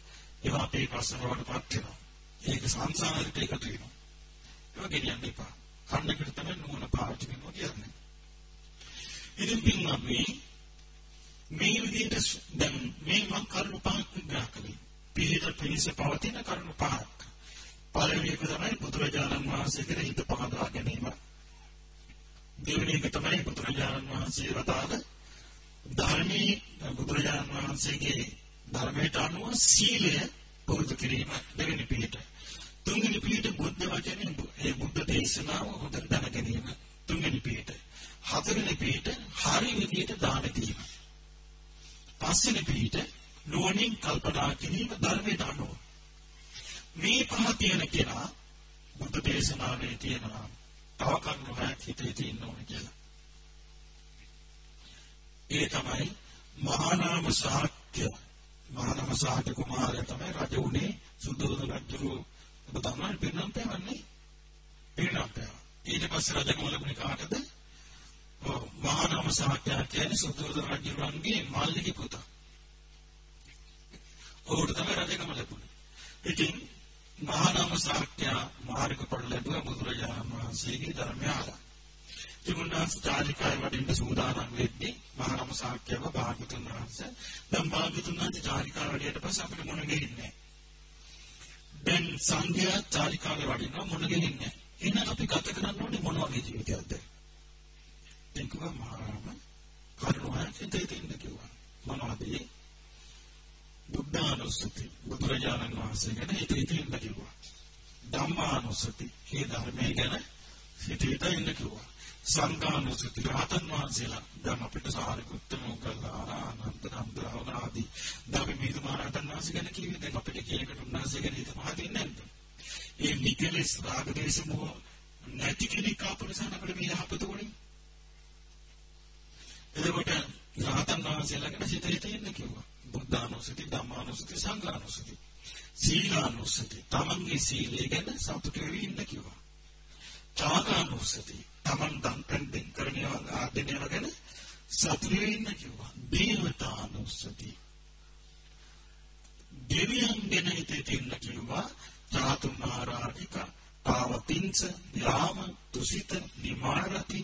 ඒවා අපේ ප්‍රශ්න වලට පත් වෙනවා. ඒක සංසාරයට එකතු වෙනවා. ඒක ගෙනියන්න එපා. කන්නකට තමයි නුවණ පාවිච්චි කරනවා කියන්නේ. ඉතින් පින්වත්නි මේ විදිහට දැන් මේ මම කරුණු පහක් විග්‍රහ කළේ. පිළිද පිළිස පවතින කරුණු පහක්. පළවෙනි එක තමයි බුදුරජාණන් වහන්සේ කෙරෙහි හිත පහදා ගැනීම. දෙවෙනි එක තමයි බුදුරජාණන් වහන්සේ වදාළ ධර්මී බුදුරජාණන් වහන්සේගේ ධර්මයට අනුව සීලය පුරුදු කිරීම දෙවෙනි පිළිට. තුන්වෙනි පිළිට බුද්ධ වචනේ ඒ බුද්ධ දේශනාව හොඳට දැන ගැනීම තුන්වෙනි පිළිට. හතරවෙනි පිට හරි විදියට දාන දීම. පස්වෙනි පිට නුවණින් කල්පනා කිරීම ධර්මයට අනුව. මේ පහ තියෙන කෙනා බුද්ධ දේශනාවේ තියෙනවා. තව කරුණු හයක් හිතේ තියෙන්න ඕනේ කියලා. ඒ තමයි මහානාම සාක්‍ය. මහානාම සාක්‍ය කුමාරයා තමයි රජ උනේ සුද්ධෝදන රජු ඔබ තමයි පින්නම් පෑවන්නේ? පින්නම් පෑව ඊට පස්සේ රජකම ලැබුණේ කාටද? ඔව් මහානාම සාක්‍ය කියන්නේ සුද්ධෝදන රජුගේ මල්ලිගේ පුතා. ඔහුට තමයි රජකම ලැබුණේ. ඉතින් මහානාම සාක්‍ය මාර්ගඵල ලැබුවා බුදුරජාණන් වහන්සේගේ ධර්මය අහලා තිබුණාස් චාරිකාය වඩින්න සූදානම් වෙද්දී මහානම සාක්‍යව භාගතුන් වහන්සේ දැන් භාගතුන් වහන්සේ චාරිකාව වැඩියට පස්සේ අපිට මොන ගෙලින්නේ දැන් සංඝයා චාරිකාවේ වඩින්න මොන ගෙලින්නේ එහෙනම් අපි ගත කරන්න ඕනේ මොන වගේ ජීවිතයක්ද? දැන් කිව්වා මහානම කරුණාවෙන් දෙන්න කිව්වා. මොනවද බුද්ධානුස්සති බුදුරජාණන් වහන්සේ ගැන හිතේ තියෙන්න කිව්වා ධම්මානුස්සති මේ ධර්මයේ ගැන හිතේ තියෙන්න කිව්වා සංඝානුසති රහතන් වහන්සේලා දැන් අපිට සාරිපුත්ත මොග්ගල්ලාන ආනන්ද නන්දරවන ආදී දැන් මේ තුමාරටන් වහන්සේ ගැන කිව්වේ දැන් අපිට කියනකට උන්වහන්සේ ගැන හිත පහදින්නේ නැද්ද? ඒ නිකලස් රාගදේශ මොහ නැති කෙනෙක් අපරසන අපිට මේ යහපත උනේ. එතකොට රහතන් වහන්සේලා ගැන හිත හිත ඉන්න කිව්වා. බුද්ධානුසති ධම්මානුසති සංඝානුසති සීලානුසති තමන්ගේ සීලය ගැන සතුටු වෙවි ඉන්න කිව්වා. ත්‍යාගානුසති තමන් දන් දෙන් කරනවා ආදිනව ගැන සතුටු වෙන්න කිව්වා. දේවතානුස්සති. දෙවියන් ගැන හිතෙන්න කිව්වා. ධාතු මහරාජික පාවතිංස යාම තුසිත නිමාරති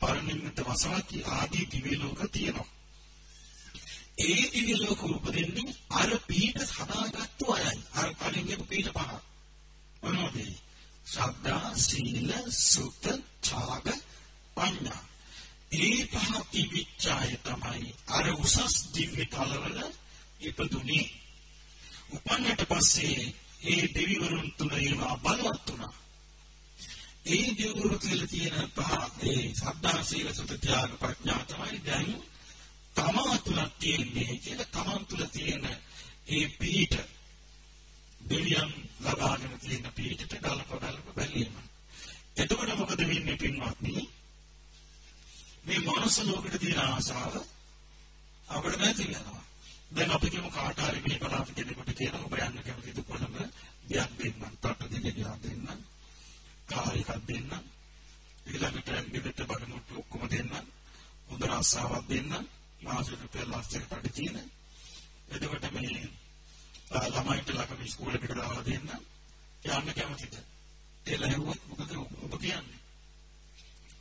පරිණිමිත වසවති ආදී දිව්‍ය ලෝක තියෙනවා. ඒ දිව්‍ය ලෝක උපදින්නේ අර පීඨ හදාගත්තු අයයි. අර කලින් කියපු පීඨ පහ. මොනවද? ශ්‍රද්ධා, සීල, සුත, ඡාග, පඤ්ඤා. ඒ පහ තිබිච්ච අය තමයි අර උසස් දිව්‍ය තලවල ඉපදුනේ. උපන්නට පස්සේ ඒ දෙවිවරුන් තුන ඒවා බලවත් වුණා. ඒ දෙවිවරු කියලා තියෙන පහ ඒ ශ්‍රද්ධා, සීල, සුත, ත්‍යාග, ප්‍රඥා තමයි දැන් තමා තුල තියෙන්නේ කියලා තමන් තුල තියෙන ඒ පීඨ දෙවියන් ලබාගෙන තියෙන පීඨට ගලප ගලප බැලීම. එතකොට මොකද වෙන්නේ පින්වත්නි? මේ මානස ලෝකෙට තියෙන ආසාව අපිට නැති වෙනවා. දැන් අපි කියමු කාට හරි මේ පලාප කෙනෙකුට කියන ඔබ යන්න කැමතිද කොළඹ ගියක් දෙන්නම්, තට්ට දෙක ගියක් දෙන්නම්, කාර් එකක් දෙන්නම්, ඊළඟට ගෙදරට බඩමුට්ටු ඔක්කොම දෙන්නම්, හොඳ රස්සාවක් දෙන්නම්, මාසෙට රුපියල් ලක්ෂයකට තියෙන. එතකොට මේ ළමයින්ට ළඟම ඉස්කෝලේකට දාලා දෙන්න යන්න කැමතිද? කියලා හෙව්වොත් මොකද ඔබ කියන්නේ?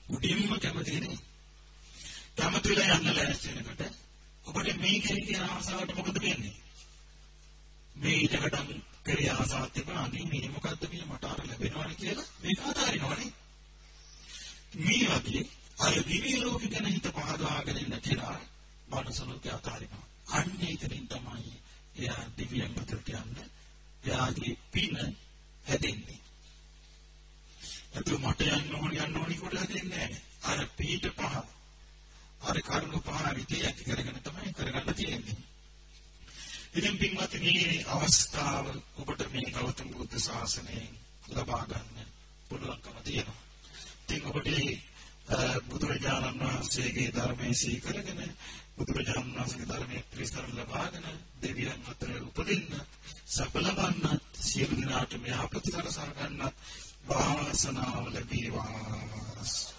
උඩින්ම කැමති නේ. කැමති වෙලා යන්න ලෑස්ති වෙනකොට ඔබට මේ කෙරේ තියෙන ආසාවට මොකද වෙන්නේ? මේ ඊටකටම කරේ ආසාවක් තිබුණා නේ මේ මොකද්ද මේ මට අර ලැබෙනවනේ කියලා මේක අතාරිනවනේ. මේ වගේ අර දිව්‍ය ලෝක ගැන හිත පහදවාගෙන ඉන්න කෙනා මනස ලෝකේ අතාරිනවා. අන්න ඒකෙන් තමයි එයා දිව්‍යයන් අතරට යන්න එයාගේ පින හැදෙන්නේ. ඒක මට යන්න ඕන යන්න ඕනි කොට හැදෙන්නේ නැහැ. අර පීඨ පහ. අර කරුණු පහ විදිය ඇති කරගෙන තමයි කරගන්න තියෙන්නේ. ඉතින් පින්වත්නි මේ අවස්ථාව ඔබට මේ ගෞතම බුද්ධ ශාසනයෙන් ලබා ගන්න පුළුවන්කම තියෙනවා. ඉතින් ඔබට බුදුරජාණන් වහන්සේගේ ධර්මයේ සීකරගෙන බුදුරජාණන් වහන්සේගේ ධර්මයේ ත්‍රිස්තර ලබාගෙන දෙවියන් අතර උපදින්න සඵලවන්න සියලු දිනාට මේ අපතිතර සරගන්න වාසනාව ලැබේවා.